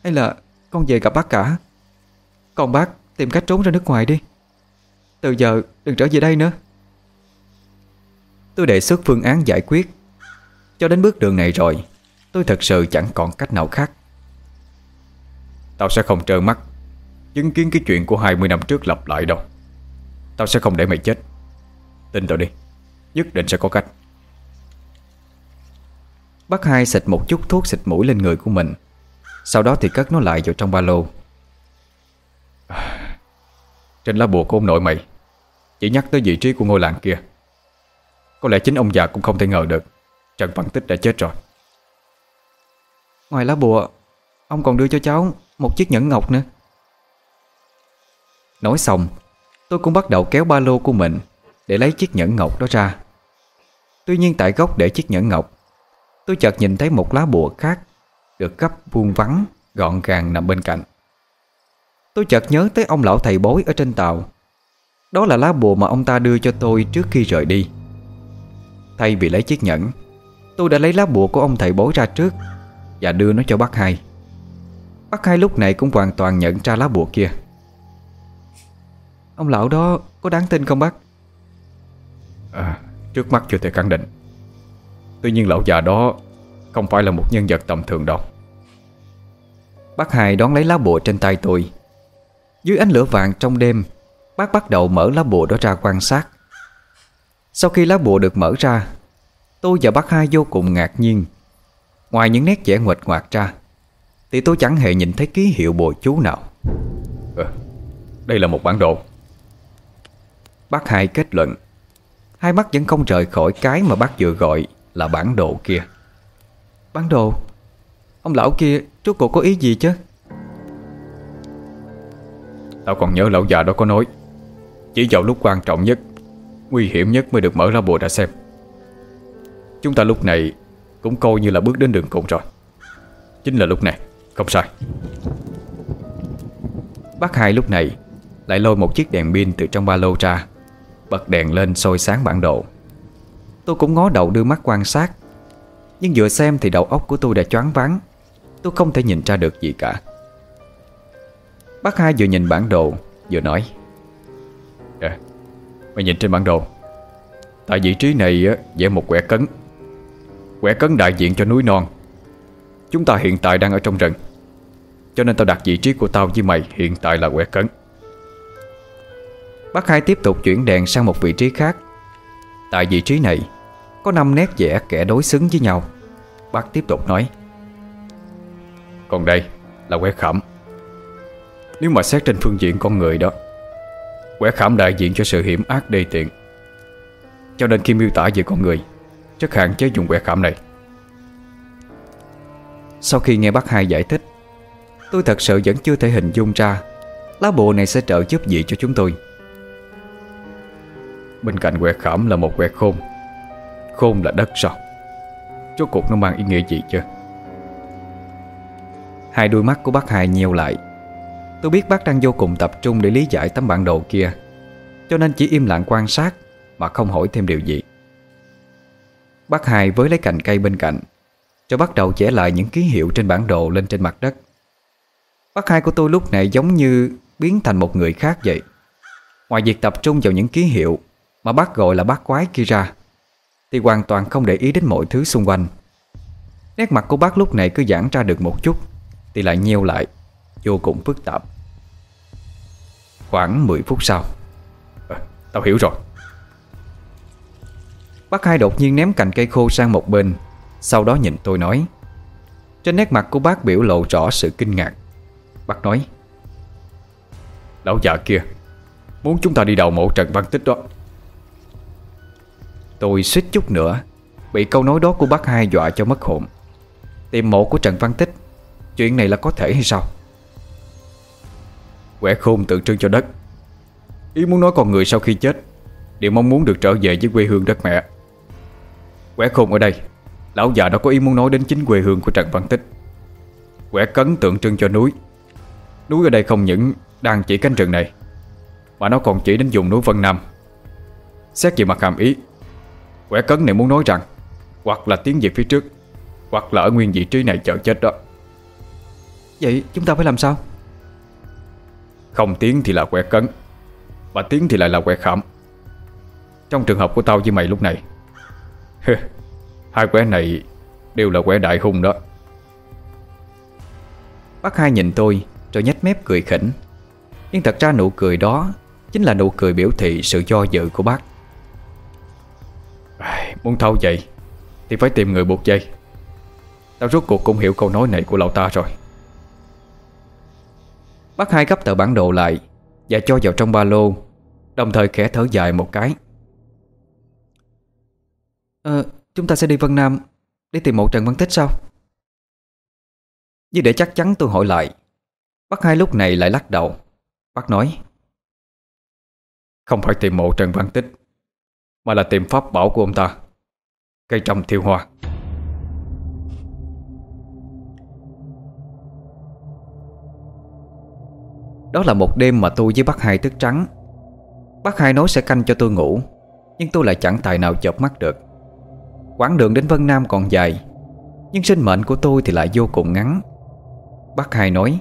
Hay là con về gặp bác cả? Còn bác tìm cách trốn ra nước ngoài đi. Từ giờ đừng trở về đây nữa. Tôi đề xuất phương án giải quyết. Cho đến bước đường này rồi, Tôi thật sự chẳng còn cách nào khác. Tao sẽ không trơ mắt, Chứng kiến cái chuyện của 20 năm trước lặp lại đâu. Tao sẽ không để mày chết. Tin tao đi, Nhất định sẽ có cách. Bác hai xịt một chút thuốc xịt mũi lên người của mình. Sau đó thì cất nó lại vào trong ba lô. (sighs) Trên lá bùa của ông nội mày Chỉ nhắc tới vị trí của ngôi làng kia. Có lẽ chính ông già cũng không thể ngờ được Trần Văn Tích đã chết rồi. Ngoài lá bùa Ông còn đưa cho cháu một chiếc nhẫn ngọc nữa. Nói xong Tôi cũng bắt đầu kéo ba lô của mình Để lấy chiếc nhẫn ngọc đó ra. Tuy nhiên tại góc để chiếc nhẫn ngọc Tôi chợt nhìn thấy một lá bùa khác Được gấp vuông vắn Gọn gàng nằm bên cạnh. Tôi chợt nhớ tới ông lão thầy bối ở trên tàu. Đó là lá bùa mà ông ta đưa cho tôi trước khi rời đi. Thay vì lấy chiếc nhẫn Tôi đã lấy lá bùa của ông thầy bối ra trước Và đưa nó cho bác hai. Bác hai lúc này cũng hoàn toàn nhận ra lá bùa kia. Ông lão đó có đáng tin không bác? à, Trước mắt chưa thể khẳng định. Tuy nhiên lão già đó Không phải là một nhân vật tầm thường đâu. Bác hai đón lấy lá bùa trên tay tôi. Dưới ánh lửa vàng trong đêm Bác bắt đầu mở lá bùa đó ra quan sát. Sau khi lá bùa được mở ra Tôi và bác hai vô cùng ngạc nhiên. Ngoài những nét vẽ nguệch ngoạc ra Thì tôi chẳng hề nhìn thấy ký hiệu bùa chú nào. À, Đây là một bản đồ. Bác hai kết luận Hai mắt vẫn không rời khỏi cái mà bác vừa gọi là bản đồ kia. Bản đồ? Ông lão kia rốt cuộc có ý gì chứ? Tao còn nhớ lão già đó có nói Chỉ vào lúc quan trọng nhất Nguy hiểm nhất mới được mở ra bùa ra xem. Chúng ta lúc này Cũng coi như là bước đến đường cùng rồi. Chính là lúc này Không sai. Bác hai lúc này Lại lôi một chiếc đèn pin từ trong ba lô ra Bật đèn lên soi sáng bản đồ Tôi cũng ngó đầu đưa mắt quan sát. Nhưng vừa xem thì đầu óc của tôi đã choáng váng. Tôi không thể nhìn ra được gì cả. Bác hai vừa nhìn bản đồ Vừa nói à, Mày nhìn trên bản đồ. Tại vị trí này vẽ một quẻ cấn. Quẻ cấn đại diện cho núi non. Chúng ta hiện tại đang ở trong rừng. Cho nên tao đặt vị trí của tao với mày Hiện tại là quẻ cấn. Bác hai tiếp tục chuyển đèn sang một vị trí khác. Tại vị trí này Có 5 nét vẽ kẻ đối xứng với nhau. Bác tiếp tục nói. Còn đây là quẻ khảm Nếu mà xét trên phương diện con người đó Quẻ khảm đại diện cho sự hiểm ác đê tiện. Cho nên khi miêu tả về con người Chắc hạn chế dùng quẻ khảm này. Sau khi nghe bác hai giải thích Tôi thật sự vẫn chưa thể hình dung ra Lá bùa này sẽ trợ giúp gì cho chúng tôi Bên cạnh quẹt khảm là một quẹt khôn. Khôn là đất sao? Rốt cuộc nó mang ý nghĩa gì chứ? Hai đôi mắt của bác hai nheo lại. Tôi biết bác đang vô cùng tập trung để lý giải tấm bản đồ kia, Cho nên chỉ im lặng quan sát Mà không hỏi thêm điều gì. Bác hai với lấy cành cây bên cạnh Rồi bắt đầu vẽ lại những ký hiệu trên bản đồ lên trên mặt đất. Bác hai của tôi lúc này giống như biến thành một người khác vậy. Ngoài việc tập trung vào những ký hiệu mà bác gọi là bác quái kia ra Thì hoàn toàn không để ý đến mọi thứ xung quanh. Nét mặt của bác lúc này cứ giãn ra được một chút Thì lại nheo lại Vô cùng phức tạp. Khoảng 10 phút sau à, Tao hiểu rồi. Bác hai đột nhiên ném cành cây khô sang một bên Sau đó nhìn tôi nói. Trên nét mặt của bác biểu lộ rõ sự kinh ngạc. Bác nói Lão già kia Muốn chúng ta đi đầu mộ Trần Văn Tích đó. Tôi suýt chút nữa, Bị câu nói đó của bác hai dọa cho mất hồn. Tìm mộ của Trần Văn Tích, Chuyện này là có thể hay sao? Quẻ khôn tượng trưng cho đất. Ý muốn nói con người sau khi chết, Đều mong muốn được trở về với quê hương đất mẹ. Quẻ khôn ở đây, Lão già đó có ý muốn nói đến chính quê hương của Trần Văn Tích. Quẻ cấn tượng trưng cho núi. Núi ở đây không những đang chỉ cánh rừng này, Mà nó còn chỉ đến vùng núi Vân Nam. Xét về mặt hàm ý Quẻ cấn này muốn nói rằng Hoặc là tiến về phía trước Hoặc là ở nguyên vị trí này chờ chết đó. Vậy chúng ta phải làm sao? Không tiến thì là quẻ cấn Mà tiến thì lại là quẻ khảm. Trong trường hợp của tao với mày lúc này Hai quẻ này Đều là quẻ đại hung đó. Bác hai nhìn tôi Rồi nhếch mép cười khỉnh. Nhưng thật ra nụ cười đó Chính là nụ cười biểu thị sự do dự của bác Muốn thâu vậy Thì phải tìm người buộc dây. Tao rốt cuộc cũng hiểu câu nói này của lão ta rồi. Bác hai gấp tờ bản đồ lại Và cho vào trong ba lô Đồng thời khẽ thở dài một cái. Ờ, chúng ta sẽ đi Vân Nam Để tìm mộ Trần Văn Tích sao Như để chắc chắn tôi hỏi lại Bác hai lúc này lại lắc đầu Bác nói Không phải tìm mộ Trần Văn Tích mà là tìm pháp bảo của ông ta. Cây trồng thiêu hoa. Đó là một đêm mà tôi với bác hai thức trắng. Bác hai nói sẽ canh cho tôi ngủ, Nhưng tôi lại chẳng tài nào chợp mắt được. Quãng đường đến Vân Nam còn dài, Nhưng sinh mệnh của tôi thì lại vô cùng ngắn. Bác hai nói,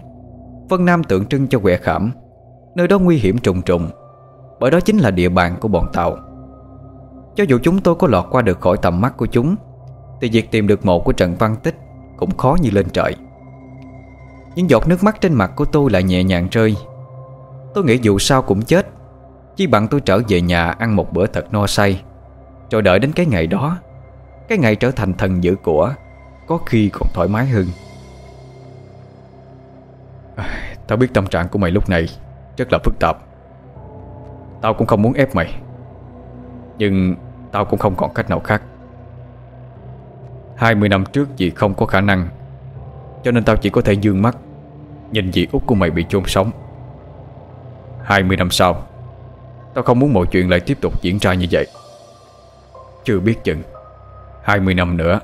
Vân Nam tượng trưng cho quẻ khảm, Nơi đó nguy hiểm trùng trùng, Bởi đó chính là địa bàn của bọn Tàu. Cho dù chúng tôi có lọt qua được khỏi tầm mắt của chúng, Thì việc tìm được mộ của Trần Văn Tích Cũng khó như lên trời. Những giọt nước mắt trên mặt của tôi lại nhẹ nhàng rơi. Tôi nghĩ dù sao cũng chết, Chỉ bằng tôi trở về nhà ăn một bữa thật no say. Rồi đợi đến cái ngày đó, Cái ngày trở thành thần dữ của, Có khi còn thoải mái hơn. Tao biết tâm trạng của mày lúc này Rất là phức tạp. Tao cũng không muốn ép mày. Nhưng Tao cũng không còn cách nào khác. 20 năm trước dì không có khả năng, cho nên tao chỉ có thể dương mắt, Nhìn dì út của mày bị chôn sống. 20 năm sau, Tao không muốn mọi chuyện lại tiếp tục diễn ra như vậy. Chưa biết chừng 20 năm nữa,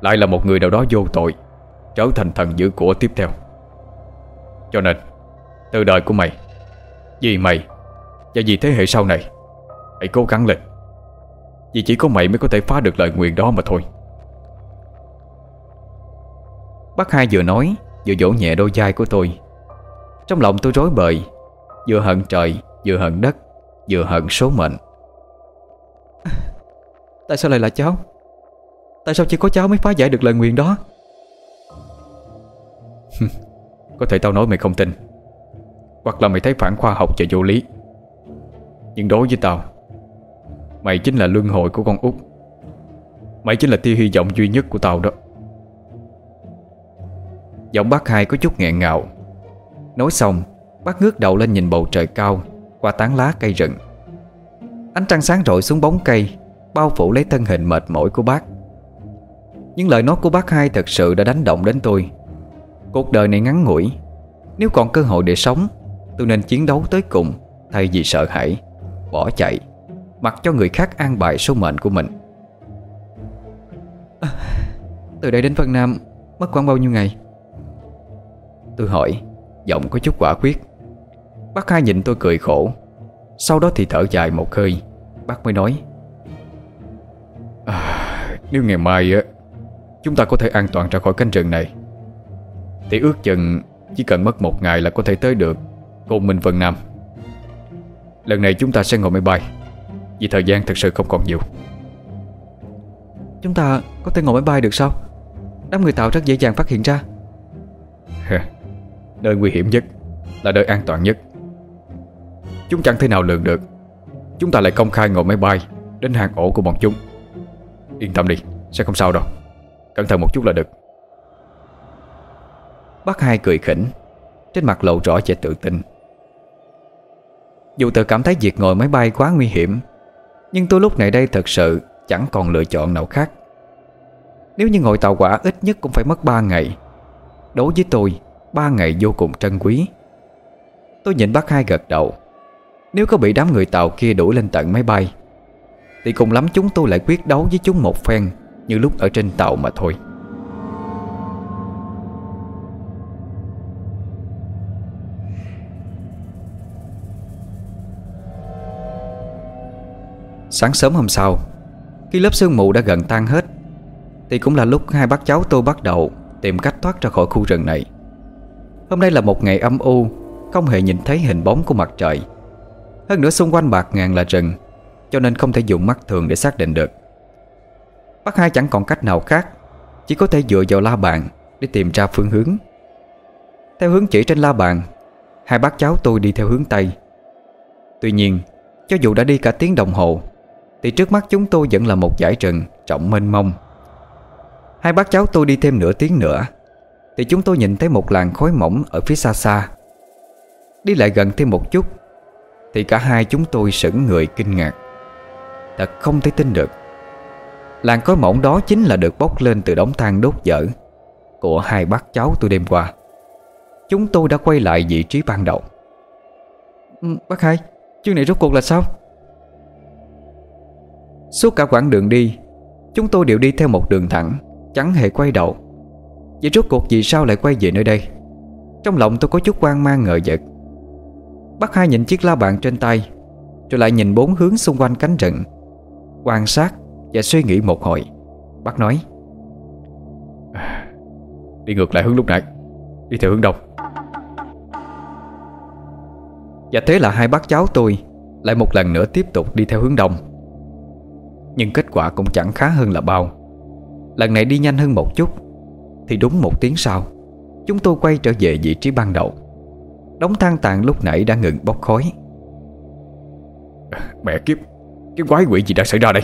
Lại là một người nào đó vô tội, Trở thành thần giữ của tiếp theo. Cho nên, Từ đời của mày, Vì mày Và vì thế hệ sau này Hãy cố gắng lên. Vì chỉ có mày mới có thể phá được lời nguyện đó mà thôi. Bác hai vừa nói Vừa vỗ nhẹ đôi vai của tôi. Trong lòng tôi rối bời Vừa hận trời Vừa hận đất Vừa hận số mệnh. (laughs) Tại sao lại là cháu? Tại sao chỉ có cháu mới phá giải được lời nguyện đó? Có thể tao nói mày không tin. Hoặc là mày thấy phản khoa học và vô lý. Nhưng đối với tao Mày chính là luân hồi của con út. Mày chính là tia hy vọng duy nhất của tao đó. Giọng bác hai có chút nghẹn ngào. Nói xong, Bác ngước đầu lên nhìn bầu trời cao, Qua tán lá cây rừng. Ánh trăng sáng rọi xuống bóng cây, Bao phủ lấy thân hình mệt mỏi của bác. Những lời nói của bác hai Thật sự đã đánh động đến tôi. Cuộc đời này ngắn ngủi, Nếu còn cơ hội để sống, Tôi nên chiến đấu tới cùng, Thay vì sợ hãi, Bỏ chạy. Mặc cho người khác an bài số mệnh của mình. À, Từ đây đến Vân Nam Mất khoảng bao nhiêu ngày? Tôi hỏi Giọng có chút quả quyết. Bác hai nhìn tôi cười khổ. Sau đó thì thở dài một hơi. Bác mới nói à, Nếu ngày mai á Chúng ta có thể an toàn ra khỏi cánh rừng này Thì ước chừng Chỉ cần mất một ngày là có thể tới được Côn Minh Vân Nam. Lần này chúng ta sẽ ngồi máy bay. Vì thời gian thật sự không còn nhiều. Chúng ta có thể ngồi máy bay được sao? Đám người tạo rất dễ dàng phát hiện ra. Nơi nguy hiểm nhất Là nơi an toàn nhất. Chúng chẳng thể nào lường được. Chúng ta lại công khai ngồi máy bay Đến hang ổ của bọn chúng. Yên tâm đi, sẽ không sao đâu. Cẩn thận một chút là được. Bác hai cười khỉnh Trên mặt lộ rõ vẻ tự tin. Dù tự cảm thấy việc ngồi máy bay quá nguy hiểm nhưng tôi lúc này đây thật sự Chẳng còn lựa chọn nào khác. Nếu như ngồi tàu quả ít nhất cũng phải mất 3 ngày. Đối với tôi, Ba ngày vô cùng trân quý. Tôi nhìn bác hai gật đầu. Nếu có bị đám người tàu kia đuổi lên tận máy bay, Thì cùng lắm chúng tôi lại quyết đấu với chúng một phen Như lúc ở trên tàu mà thôi. Sáng sớm hôm sau, Khi lớp sương mù đã gần tan hết, Thì cũng là lúc hai bác cháu tôi bắt đầu Tìm cách thoát ra khỏi khu rừng này. Hôm nay là một ngày âm u, Không hề nhìn thấy hình bóng của mặt trời. Hơn nữa xung quanh bạc ngàn là rừng, Cho nên không thể dùng mắt thường để xác định được. Bác hai chẳng còn cách nào khác, Chỉ có thể dựa vào la bàn Để tìm ra phương hướng. Theo hướng chỉ trên la bàn, Hai bác cháu tôi đi theo hướng Tây. Tuy nhiên, Cho dù đã đi cả tiếng đồng hồ thì trước mắt chúng tôi vẫn là một dải rừng Trọng mênh mông. Hai bác cháu tôi đi thêm nửa tiếng nữa, Thì chúng tôi nhìn thấy một làn khói mỏng Ở phía xa xa. Đi lại gần thêm một chút, Thì cả hai chúng tôi sững người kinh ngạc. Thật không thể tin được. Làn khói mỏng đó chính là được bốc lên từ đống than đốt dở Của hai bác cháu tôi đêm qua. Chúng tôi đã quay lại vị trí ban đầu. Ừ, bác hai Chuyện này rốt cuộc là sao? Suốt cả quãng đường đi Chúng tôi đều đi theo một đường thẳng Chẳng hề quay đầu. Vậy rốt cuộc vì sao lại quay về nơi đây? Trong lòng tôi có chút quan mang ngờ vực. Bác hai nhìn chiếc la bàn trên tay Rồi lại nhìn bốn hướng xung quanh cánh rừng. Quan sát và suy nghĩ một hồi Bác nói Đi ngược lại hướng lúc nãy Đi theo hướng đông. Và thế là hai bác cháu tôi Lại một lần nữa tiếp tục đi theo hướng đông Nhưng kết quả cũng chẳng khá hơn là bao. Lần này đi nhanh hơn một chút Thì đúng một tiếng sau Chúng tôi quay trở về vị trí ban đầu. Đống than tàn lúc nãy đã ngừng bốc khói. Mẹ kiếp Cái quái quỷ gì đã xảy ra đây?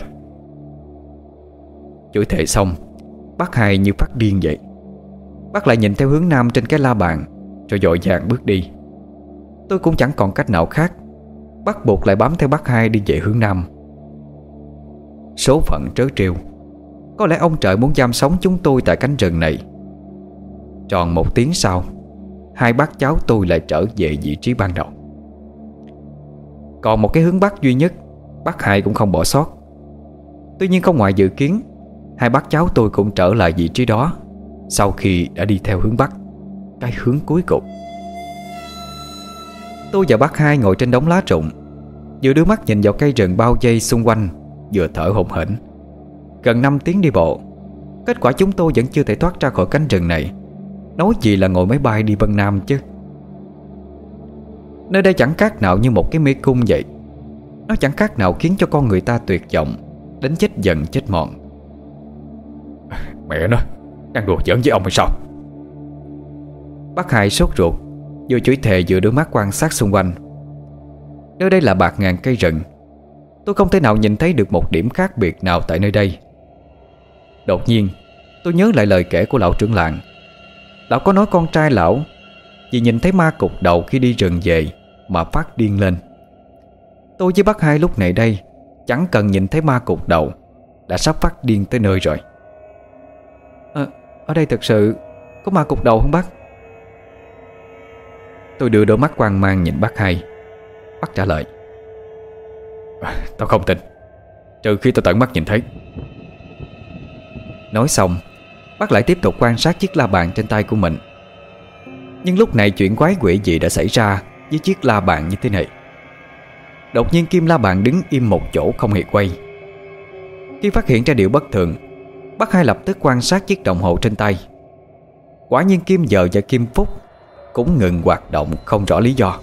Chửi thề xong Bác hai như phát điên vậy. Bác lại nhìn theo hướng nam trên cái la bàn Rồi dội vàng bước đi. Tôi cũng chẳng còn cách nào khác. Bắt buộc lại bám theo bác hai đi về hướng nam Số phận trớ trêu. Có lẽ ông trời muốn giam sống chúng tôi tại cánh rừng này. Tròn một tiếng sau, Hai bác cháu tôi lại trở về vị trí ban đầu. Còn một cái hướng bắc duy nhất, Bác hai cũng không bỏ sót. Tuy nhiên không ngoài dự kiến, Hai bác cháu tôi cũng trở lại vị trí đó Sau khi đã đi theo hướng bắc, Cái hướng cuối cùng. Tôi và bác hai ngồi trên đống lá rụng Vừa đưa mắt nhìn vào cây rừng bao dây xung quanh. Vừa thở hổn hển. Gần 5 tiếng đi bộ Kết quả chúng tôi vẫn chưa thể thoát ra khỏi cánh rừng này. Nói gì là ngồi máy bay đi Vân Nam chứ? Nơi đây chẳng khác nào như một cái mê cung vậy. Nó chẳng khác nào khiến cho con người ta tuyệt vọng Đến chết dần chết mòn. (laughs) Mẹ nó Đang đùa giỡn với ông hay sao? Bác Hai sốt ruột Vừa chửi thề vừa đưa mắt quan sát xung quanh. Nơi đây là bạc ngàn cây rừng Tôi không thể nào nhìn thấy được một điểm khác biệt nào tại nơi đây. Đột nhiên Tôi nhớ lại lời kể của lão trưởng làng. Lão có nói con trai lão Vì nhìn thấy ma cục đầu khi đi rừng về Mà phát điên lên. Tôi với bác hai lúc này đây Chẳng cần nhìn thấy ma cục đầu Đã sắp phát điên tới nơi rồi. À, Ở đây thật sự Có ma cục đầu không bác? Tôi đưa đôi mắt quan mang nhìn bác hai. Bác trả lời. Tao không tin. Trừ khi tao tận mắt nhìn thấy. Nói xong, Bác lại tiếp tục quan sát chiếc la bàn trên tay của mình. Nhưng lúc này chuyện quái quỷ gì đã xảy ra Với chiếc la bàn như thế này? Đột nhiên kim la bàn đứng im một chỗ không hề quay. Khi phát hiện ra điều bất thường, Bác hai lập tức quan sát chiếc đồng hồ trên tay. Quả nhiên kim giờ và kim phút Cũng ngừng hoạt động không rõ lý do.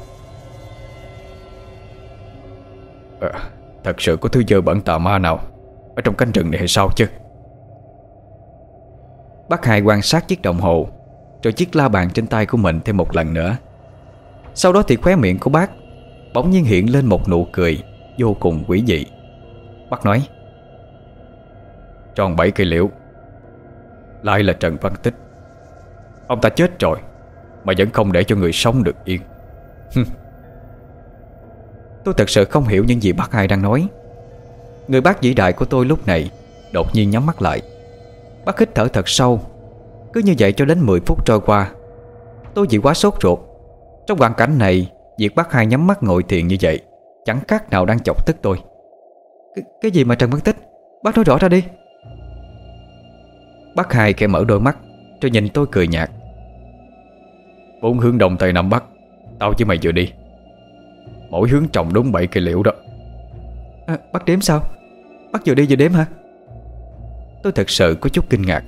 À, Thật sự có thứ dơ bẩn tà ma nào Ở trong cánh rừng này hay sao chứ? Bác hai quan sát chiếc đồng hồ Rồi chiếc la bàn trên tay của mình thêm một lần nữa. Sau đó thì khóe miệng của bác Bỗng nhiên hiện lên một nụ cười Vô cùng quỷ dị. Bác nói Tròn bảy cây liễu Lại là Trần Văn Tích. Ông ta chết rồi Mà vẫn không để cho người sống được yên. (laughs) Tôi thật sự không hiểu những gì bác hai đang nói. Người bác vĩ đại của tôi lúc này Đột nhiên nhắm mắt lại. Bác hít thở thật sâu. Cứ như vậy cho đến 10 phút trôi qua Tôi vì quá sốt ruột. Trong hoàn cảnh này Việc bác hai nhắm mắt ngồi thiền như vậy Chẳng khác nào đang chọc tức tôi. Cái, cái gì mà Trần Văn Tích? Bác nói rõ ra đi. Bác hai kẻ mở đôi mắt Rồi nhìn tôi cười nhạt. Bốn hướng đồng tây nam bắc Tao với mày vừa đi. Mỗi hướng trồng đúng 7 cây liễu đó. À, Bác đếm sao? Bác vừa đi vừa đếm hả? Tôi thật sự có chút kinh ngạc.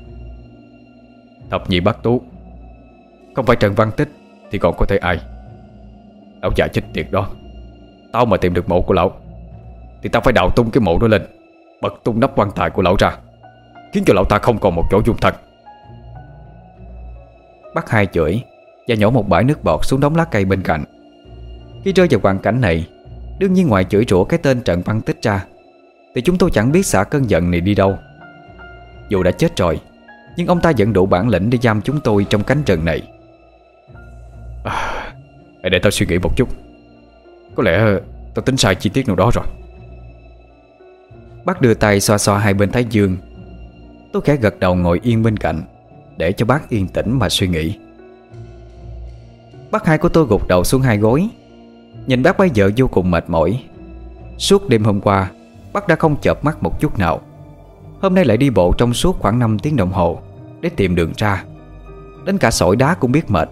Thập nhị bác tú. Không phải Trần Văn Tích Thì còn có thể ai? Lão già chết tiệt đó. Tao mà tìm được mộ của lão Thì tao phải đào tung cái mộ đó lên Bật tung nắp quan tài của lão ra Khiến cho lão ta không còn một chỗ dung thân. Bác hai chửi Và nhổ một bãi nước bọt xuống đống lá cây bên cạnh Khi rơi vào hoàn cảnh này Đương nhiên ngoài chửi rủa cái tên Trần Văn Tích ra Thì chúng tôi chẳng biết xả cơn giận này đi đâu. Dù đã chết rồi Nhưng ông ta vẫn đủ bản lĩnh để giam chúng tôi trong cánh rừng này. À, Để tao suy nghĩ một chút. Có lẽ tao tính sai chi tiết nào đó rồi. Bác đưa tay xoa xoa hai bên thái dương. Tôi khẽ gật đầu ngồi yên bên cạnh Để cho bác yên tĩnh mà suy nghĩ. Bác hai của tôi gục đầu xuống hai gối Nhìn bác bây giờ vô cùng mệt mỏi. Suốt đêm hôm qua, Bác đã không chợp mắt một chút nào. Hôm nay lại đi bộ trong suốt khoảng 5 tiếng đồng hồ Để tìm đường ra. Đến cả sỏi đá cũng biết mệt,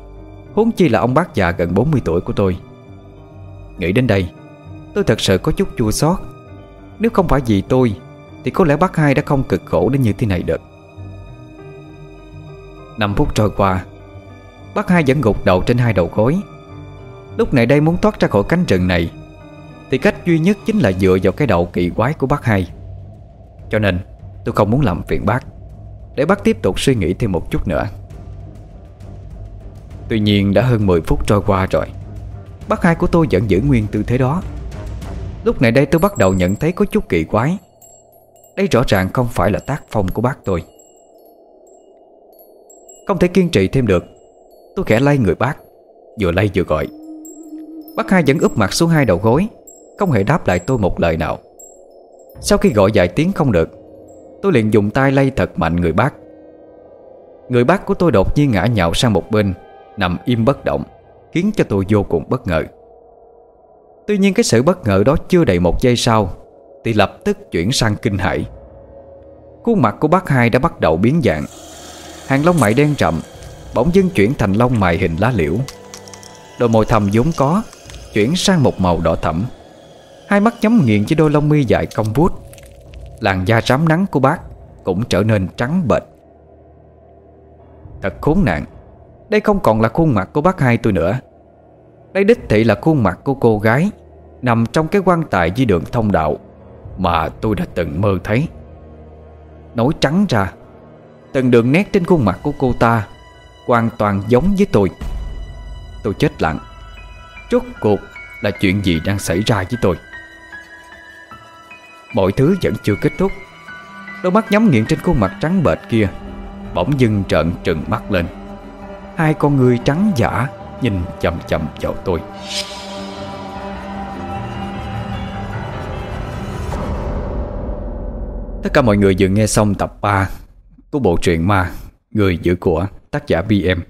Huống chi là ông bác già gần 40 tuổi của tôi. Nghĩ đến đây, Tôi thật sự có chút chua xót. Nếu không phải vì tôi, Thì có lẽ bác hai đã không cực khổ đến như thế này được. 5 phút trôi qua, Bác hai vẫn gục đầu trên hai đầu gối Lúc này đây muốn thoát ra khỏi cánh rừng này, Thì cách duy nhất chính là dựa vào cái đầu kỳ quái của bác hai. Cho nên, tôi không muốn làm phiền bác, Để bác tiếp tục suy nghĩ thêm một chút nữa. Tuy nhiên đã hơn 10 phút trôi qua rồi, Bác hai của tôi vẫn giữ nguyên tư thế đó. Lúc này đây tôi bắt đầu nhận thấy có chút kỳ quái. Đây rõ ràng không phải là tác phong của bác tôi. Không thể kiên trì thêm được, Tôi khẽ lay người bác, Vừa lay vừa gọi. Bác hai vẫn úp mặt xuống hai đầu gối, Không hề đáp lại tôi một lời nào. Sau khi gọi vài tiếng không được, Tôi liền dùng tay lay thật mạnh người bác. Người bác của tôi đột nhiên ngã nhào sang một bên, Nằm im bất động, Khiến cho tôi vô cùng bất ngờ. Tuy nhiên cái sự bất ngờ đó chưa đầy một giây sau, Thì lập tức chuyển sang kinh hãi. Khuôn mặt của bác hai đã bắt đầu biến dạng. Hàng lông mày đen rậm, Bỗng dưng chuyển thành lông mày hình lá liễu. Đôi môi thầm vốn có Chuyển sang một màu đỏ thẫm. Hai mắt nhắm nghiền với đôi lông mi dài cong vuốt. Làn da rám nắng của bác Cũng trở nên trắng bệch. Thật khốn nạn, Đây không còn là khuôn mặt của bác hai tôi nữa. Đây đích thị là khuôn mặt của cô gái Nằm trong cái quan tài di đường thông đạo Mà tôi đã từng mơ thấy. Nói trắng ra, Từng đường nét trên khuôn mặt của cô ta Hoàn toàn giống với tôi. Tôi chết lặng. Rốt cuộc là chuyện gì đang xảy ra với tôi? Mọi thứ vẫn chưa kết thúc. Đôi mắt nhắm nghiện trên khuôn mặt trắng bệch kia, Bỗng dưng trợn trừng mắt lên. Hai con người trắng giả Nhìn chậm chậm vào tôi. Tất cả mọi người vừa nghe xong tập 3 Của bộ truyện ma, Người giữ của, tác giả BM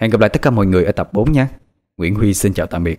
Hẹn gặp lại tất cả mọi người ở tập 4 nhé. Nguyễn Huy xin chào tạm biệt.